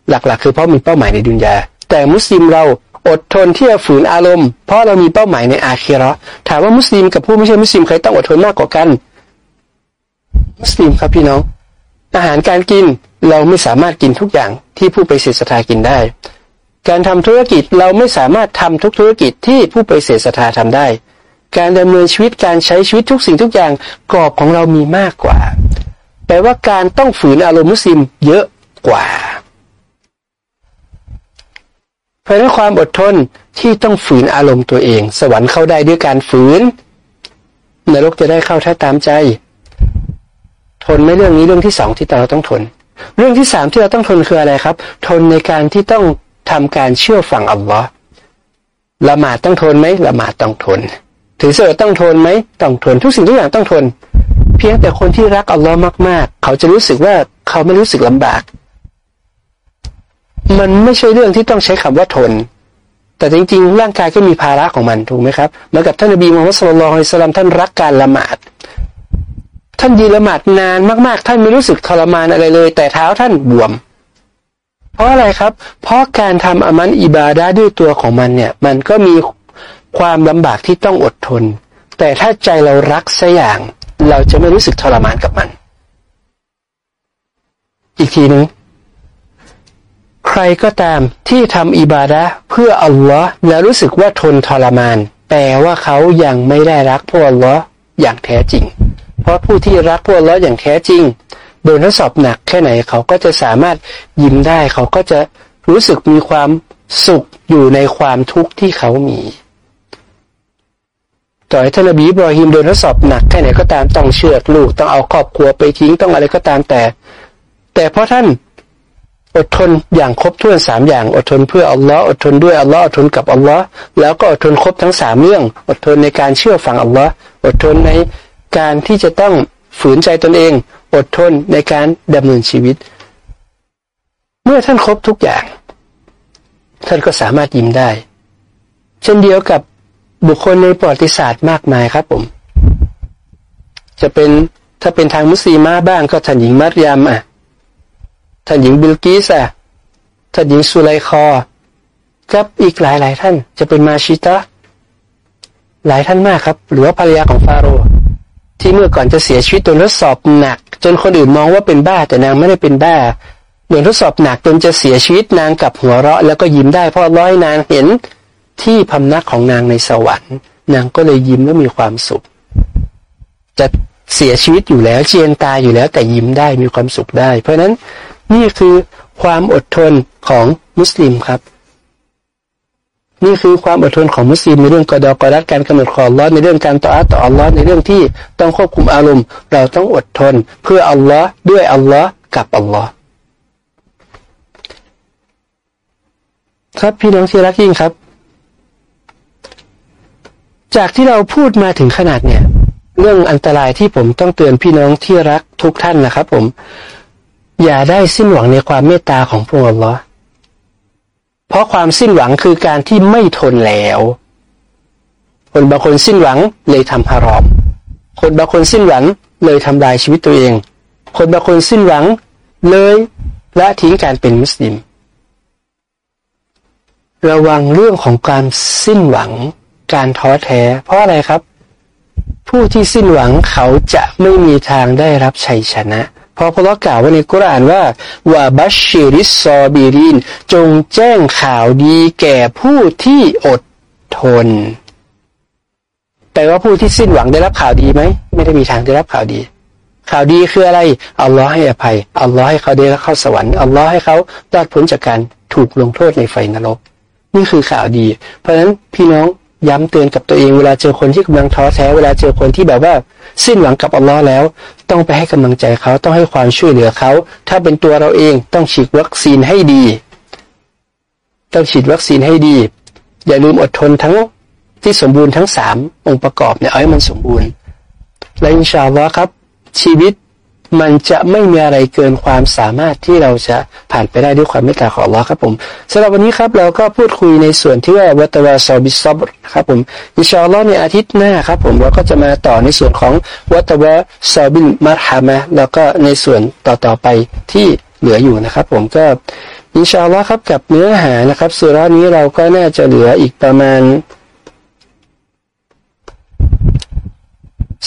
หลักๆ คือเพราะมีเป้าหมายในดุนยา แต่มุสลิมเราอดทนที่จะฝืนอารมณ์ เพราะเรามีเป้าหมายในอาคีระถามว่ามุสลิมกับผู้ไม่ใช่มุสลิมใครต้องอดทนมากกว่ากัน มุสลิมครับพี่น้อง อาหารการกินเราไม่สามารถกินทุกอย่างที่ผู้ไปเสียสทากินได้ การทำธุรกิจเราไม่สามารถทำทุกธุรกิจที่ผู้ไปเสียสทาทำได้ การดำเนินชีวิตการใช้ชีวิตทุกสิ่งทุกอย่างกรอบของเรามีมากกว่า แปลว่าการต้องฝืนอารมณ์มุสลิมเยอะกว่า เพราะนั้นความอดทนที่ต้องฝืนอารมณ์ตัวเอง สวรรค์เข้าได้ด้วยการฝืน นรกจะได้เข้าถ้าตามใจ ทนไม่เรื่องนี้เรื่องที่สองที่เราต้องทน เรื่องที่สามที่เราต้องทนคืออะไรครับ ทนในการที่ต้องทำการเชื่อฟังอัลลอฮ์ละหมาดต้องทนไหมละหมาดต้องทน ถือเสือต้องทนไหมต้องทนทุกสิ่งทุกอย่างต้องทน เพียงแต่คนที่รักอัลลอฮ์มาก ๆ เขาจะรู้สึกว่าเขาไม่รู้สึกลำบาก มันไม่ใช่เรื่องที่ต้องใช้คำว่าทน แต่จริงๆ ร่างกายก็มีภาระของมันถูกไหมครับเหมือนกับท่านนบีมูฮัมมัดสุลลัลฮิสลามท่านรักการละหมาด ท่านยืนละหมาดนานมาก ๆ ท่านไม่รู้สึกทรมานอะไรเลย แต่เท้าท่านบวมเพราะอะไรครับ เพราะการทำอามันอิบาดาด้วยตัวของมันเนี่ย มันก็มี ความลำบากที่ต้องอดทน แต่ถ้าใจเรารักสัอย่าง เราจะไม่รู้สึกทรมานกับมัน อีกทีนึง ใครก็ตามที่ทำอิบาดะเพื่ออัลลอฮ์แล้วรู้สึกว่าทนทรมาน แปลว่าเขายังไม่ได้รักพวกอัลลอฮ์อย่างแท้จริง เพราะผู้ที่รักพวกอัลลอฮ์อย่างแท้จริงโดนทดสอบหนักแค่ไหนเขาก็จะสามารถยิ้มได้ เขาก็จะรู้สึกมีความสุขอยู่ในความทุกข์ที่เขามี ต่อให้ท่านอบีบรอฮิมโดนทดสอบหนักแค่ไหนก็ตามต้องเชือดลูกต้องเอาครอบครัวไปทิ้งต้องอะไรก็ตามแต่ แต่เพราะท่านอดทนอย่างครบถ้วนสามอย่างอดทนเพื่ออัลลอฮ์อดทนด้วยอัลลอฮ์อดทนกับอัลลอฮ์แล้วก็อดทนครบทั้งสามเรื่อง อดทนในการเชื่อฟังอัลลอฮ์อดทนในการที่จะต้องฝืนใจตนเอง อดทนในการดำเนินชีวิต เมื่อท่านครบทุกอย่าง ท่านก็สามารถยิ้มได้ เช่นเดียวกับ บุคคลในประวัติศาสตร์มากมายครับผม จะเป็นถ้าเป็นทางมุสลิมาบ้างก็ท่านหญิงมัตยามอะท่านหญิงบิลกิสอะท่านหญิงสุไลคอกับอีกหลายหลายท่าน จะเป็นมาชิตะหลายท่านมากครับ หรือว่าภรรยาของฟาโรห์ที่เมื่อก่อนจะเสียชีวิตโดนทดสอบหนัก จนคนอื่นมองว่าเป็นบ้าแต่นางไม่ได้เป็นบ้าโดนทดสอบหนักจนจะเสียชีวิตนางกับหัวเราะ แล้วก็ยิ้มได้เพราะร้อยนางเห็น ที่พำนักของนางในสวรรค์ นางก็เลยยิ้มและมีความสุข จะเสียชีวิตอยู่แล้วเจียนตายอยู่แล้วแต่ยิ้มได้มีความสุขได้ เพราะนั้นนี่คือความอดทนของมุสลิมครับ นี่คือความอดทนของมุสลิมในเรื่องกอดอกอรัดการกำหนดของอัลลอฮ์ในเรื่องการต่ออัตต่ออัลลอฮ์ในเรื่องที่ต้องควบคุมอารมณ์ เราต้องอดทนเพื่ออัลลอฮ์ด้วยอัลลอฮ์กับอัลลอฮ์ครับพี่น้องที่รักยิ่งครับ จากที่เราพูดมาถึงขนาดเนี่ย เรื่องอันตรายที่ผมต้องเตือนพี่น้องที่รักทุกท่านนะครับผม อย่าได้สิ้นหวังในความเมตตาของพระองค์ละเพราะความสิ้นหวังคือการที่ไม่ทนแล้ว คนบางคนสิ้นหวังเลยทำฮารอม คนบางคนสิ้นหวังเลยทำลายชีวิตตัวเอง คนบางคนสิ้นหวังเลยละทิ้งการเป็นมุสลิม ระวังเรื่องของการสิ้นหวัง การท้อแท้ เพราะอะไรครับ ผู้ที่สิ้นหวังเขาจะไม่มีทางได้รับชัยชนะ เพราะพระกล่าวไว้ในกุรานว่าว่าบัชชิริสซอบีริน จงแจ้งข่าวดีแก่ผู้ที่อดทน แต่ว่าผู้ที่สิ้นหวังได้รับข่าวดีไหม ไม่ได้มีทางได้รับข่าวดีข่าวดีคืออะไร อัลลอฮ์ให้อภัย อัลลอฮ์ให้เขาได้เข้าสวรรค์ อัลลอฮ์ให้เขารอดพ้นจากการถูกลงโทษในไฟนรก นี่คือข่าวดี เพราะฉะนั้นพี่น้อง ย้ำเตือนกับตัวเองเวลาเจอคนที่กำลังท้อแท้เวลาเจอคนที่แบบว่า สิ้นหวังกับอัลลอฮ์แล้ว ต้องไปให้กำลังใจเขาต้องให้ความช่วยเหลือเขา ถ้าเป็นตัวเราเองต้องฉีดวัคซีนให้ดี ต้องฉีดวัคซีนให้ดี อย่าลืมอดทนทั้งที่สมบูรณ์ทั้งสามองค์ประกอบเนี่ยเอาให้มันสมบูรณ์ และอินชาอัลลอฮ์ครับ ชีวิต มันจะไม่มีอะไรเกินความสามารถที่เราจะผ่านไปได้ด้วยความเมตตาของอัลลอฮ์ครับผมสำหรับวันนี้ครับเราก็พูดคุยในส่วนที่ว่าวัตวาซอบิซอบครับผมอินชาอัลลอฮ์ในอาทิตย์หน้าครับผมเราก็จะมาต่อในส่วนของวัตวาซอบิลมารฮามะแล้วก็ในส่วนต่อๆไปที่เหลืออยู่นะครับ ผมก็อินชาอัลลอฮ์ครับกับเนื้อหานะครับสุรานี้เราก็น่าจะเหลืออีกประมาณ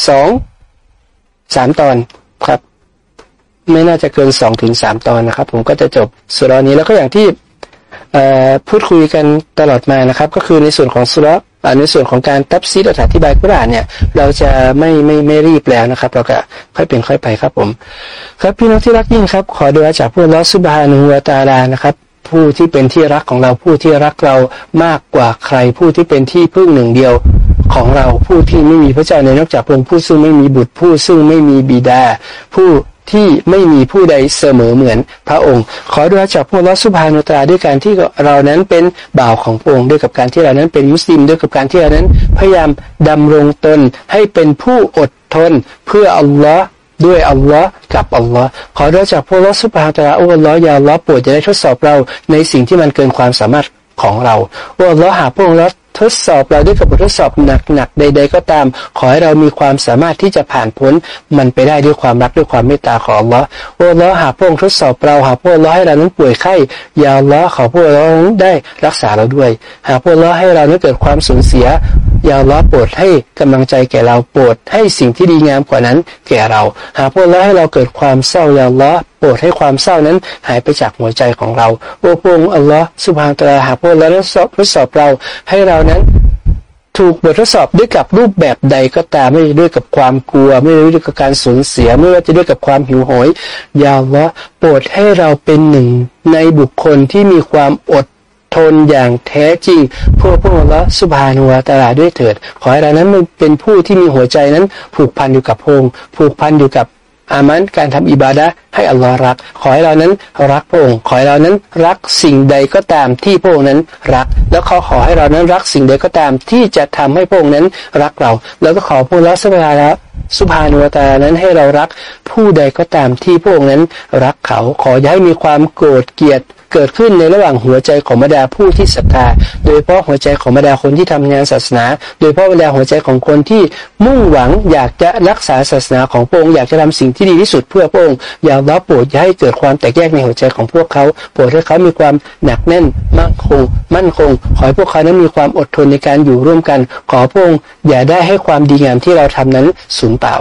สองสามตอน ไม่น่าจะเกินสองถึงสามตอนนะครับ ผมก็จะจบสุรานี้แล้วก็อย่างที่พูดคุยกันตลอดมานะครับ ก็คือในส่วนของสุราในส่วนของการตับซีดอธิบายกุรานเนี่ย เราจะไม่ไม่ไม่รีบแล้วนะครับ เราก็ค่อยเป็นค่อยไปครับผม ครับพี่น้องที่รักยิ่งครับ ขอดูอาจากผู้ลอสุบฮานุวตาลานะครับผู้ที่เป็นที่รักของเราผู้ที่รักเรามากกว่าใคร ผู้ที่เป็นที่พึ่งหนึ่งเดียวของเราผู้ที่ไม่มีพระเจ้าในนอกจากพระองค์ผู้ซึ่งไม่มีบุตรผู้ซึ่งไม่มีบิดา ผู้ ที่ไม่มีผู้ใดเสมอเหมือนพระองค์ ขอด้วยจากพวกลอสุภานุตราด้วยการที่เรานั้นเป็นบ่าวของพระองค์ด้วยกับการที่เรานั้นเป็นมุสลิมด้วยกับการที่เรานั้น พยายามดำรงตนให้เป็นผู้อดทนเพื่ออัลลอฮ์ด้วยอัลลอฮ์กับอัลลอฮ์ขอด้วยจากพวกลอสุภานุตราโอ้อัลลอฮ์ยาอัลลอฮ์โปรดจะได้ทดสอบเราในสิ่งที่มันเกินความสามารถของเราโอ้อัลลอฮ์หาพระองค์ ทดสอบเราด้วยกับบททดสอบหนักๆใด ๆ ก็ตาม ขอให้เรามีความสามารถที่จะผ่านพ้นมันไปได้ด้วยความรักด้วยความเมตตาของอัลลอฮ์โอ้ลอหาพระองค์ทดสอบเราหาพระองค์ให้เรานั้นป่วยไข้ยาลอขอพระองค์ได้รักษาเราด้วย หาพระองค์ให้เรานั้นเกิดความสูญเสียยาลอโปรดให้กำลังใจแก่เราโปรดให้สิ่งที่ดีงามกว่านั้นแก่เรา หาพระองค์ให้เราเกิดความเศร้ายาลอ โปรดให้ความเศร้านั้นหายไปจากหัวใจของเรา โอ้พระองค์อัลลอฮ์สุภาพตราหาพระองค์แล้วทดสอบเราให้เรานั้นถูกบททดสอบด้วยกับรูปแบบใดก็ตามไม่ด้วยกับความกลัว ไม่ด้วยกับการสูญเสียไม่ว่าจะด้วยกับความหิวโหยยาวว่าโปรดให้เราเป็นหนึ่งในบุคคลที่มีความอดทนอย่างแท้จริงเพื่อพระองค์ละสุบฮานุวาตาลาด้วยเถิด ขอให้เรานั้นเป็นผู้ที่มีหัวใจนั้นผูกพันอยู่กับพงผูกพันอยู่กับ อามันการทำอิบาดะให้อัลลอฮ์รัก ขอให้เรานั้นรักพระองค์ ขอให้เรานั้นรักสิ่งใดก็ตามที่พระองค์นั้นรัก แล้วเขาขอให้เรานั้นรักสิ่งใดก็ตามที่จะทำให้พระองค์นั้นรักเรา แล้วก็ขอพระองค์ละสุบฮาระสุภานุตานั้นให้เรารักผู้ใดก็ตามที่พระองค์นั้นรักเขา ขออย่าให้มีความโกรธเกลียด เกิดขึ้นในระหว่างหัวใจของบรรดาผู้ที่ศรัทธา โดยเพราะหัวใจของบรรดาคนที่ทำงานศาสนา โดยเพราะบรรดาหัวใจของคนที่มุ่งหวังอยากจะรักษาศาสนาของพระองค์อยากจะทำสิ่งที่ดีที่สุดเพื่อพระองค์อย่าล้อโปรดอย่าให้เกิดความแตกแยกในหัวใจของพวกเขาโปรดให้เขามีความหนักแน่นมั่นคง มั่นคง ขอให้พวกเขานั้นมีความอดทนในการอยู่ร่วมกัน ขอพระองค์อย่าได้ให้ความดีงามที่เราทำนั้นสูญเปล่า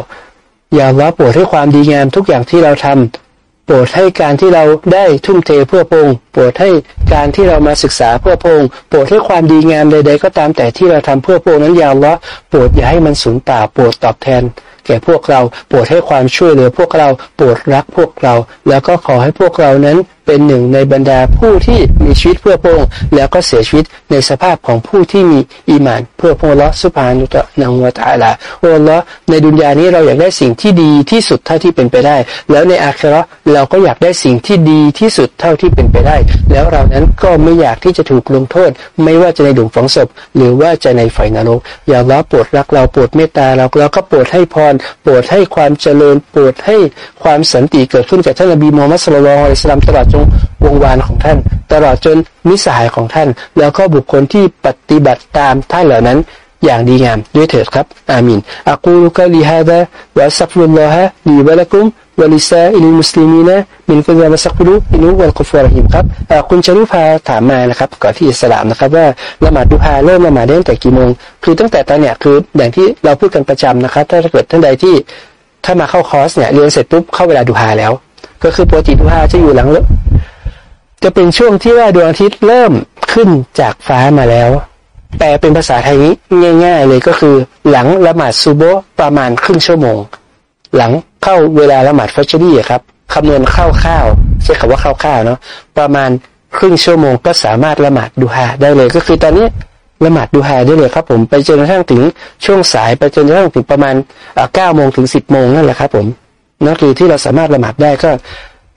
อย่าว่าโปรดให้ความดีงามทุกอย่างที่เราทำ โปรดให้การที่เราได้ทุ่มเทเพื่อพงโปรดให้การที่เรามาศึกษาเพื่อพงโปรดให้ความดีงามใดๆก็ตามแต่ที่เราทำเพื่อพงนั้นยาวละโปรดอย่าให้มันสูญเปล่าโปรดตอบแทน แก่พวกเราโปรดให้ความช่วยเหลือพวกเราโปรดรักพวกเรา แล้วก็ขอให้พวกเรานั้น เป็นหนึ่งในบรรดาผู้ที่มีชีวิตเพื่อพระองค์แล้วก็เสียชีวิตในสภาพของผู้ที่มีอีมาน เพื่อพระองค์สุภานุตะนังวตาลาโอ้ละในดุนยานี้เราอยากได้สิ่งที่ดีที่สุดเท่าที่เป็นไปได้ แล้วในอาคราเราก็อยากได้สิ่งที่ดีที่สุดเท่าที่เป็นไปได้ แล้วเรานั้นก็ไม่อยากที่จะถูกลงโทษ ไม่ว่าจะในดุมฝังศพ หรือว่าจะในไฟนรกอย่าละโปรดรักเราโปรดเมตตาเราแล้วก็โปรดให้พรโปรดให้ความเจริญโปรดให้ความสันติเกิดขึ้นกับท่านนบีมูฮัมมัดสุลลัลอิสลามตลอดจงวงวานของท่าน ตลอดจนมิสหายของท่าน แล้วก็บุคคลที่ปฏิบัติตามท่านเหล่านั้นอย่างดีงามด้วยเถิดครับ อามินอักูลุกะลิฮาดะวะสัฟรุลลอฮะลีวะลักุมวะลิซาอิลมุสลิมีนะมินกุลมาสักฟิรุอินุวัลกุฟรหิมครับคุณชรุพาถามมานะครับก่อนที่อิสลามนะครับว่าละหมาดดูฮาเริ่มละหมาดตั้งแต่กี่โมง คือตั้งแต่ตอนเนี้ยคืออย่างที่เราพูดกันประจำนะครับ ถ้าเกิดท่านใดที่ถ้ามาเข้าคอร์สเนี่ยเรียนเสร็จปุ๊บเข้าเวลาดูฮาแล้ว ก็คือปกติดูฮาจะอยู่หลัง จะเป็นช่วงที่ว่าดวงอาทิตย์เริ่มขึ้นจากฟ้ามาแล้ว แปลเป็นภาษาไทยง่าย ๆ เลยก็คือ หลังละหมาดซูโบประมาณครึ่งชั่วโมง หลังเข้าเวลาละหมาดฟัชรี่ครับคำนวณข้าวๆใช้คำว่าข้าวๆเนาะประมาณครึ่งชั่วโมงก็สามารถละหมาดดูฮาได้เลยก็คือตอนนี้ละหมาดดูฮาได้เลยครับผมไปจนกระทั่งถึงช่วงสายไปจนกระทั่งถึงประมาณเก้าโมงถึงสิบโมงนั่นแหละครับผมนั่นคือที่เราสามารถละหมาดได้ก็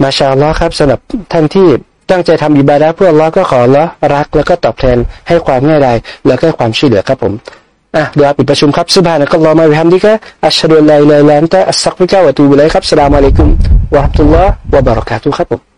ما شاء الله ครับสำหรับท่านที่ ตั้งใจทำอิบาดะเพื่ออัลลอฮ์ก็ขออัลลอฮ์รักแล้วก็ตอบแทนให้ความง่ายดายแล้วก็ความช่วยเหลือครับผมอะเดี๋ยวปิดประชุมครับسبحانك اللهم وبحمدك أشهد أن لا إله إلا الله أستغفرك وأتوب إليك ครับ السلام عليكمวะฮัมตุลลอฮ์วะบะเราะกาตุฮ์ครับผม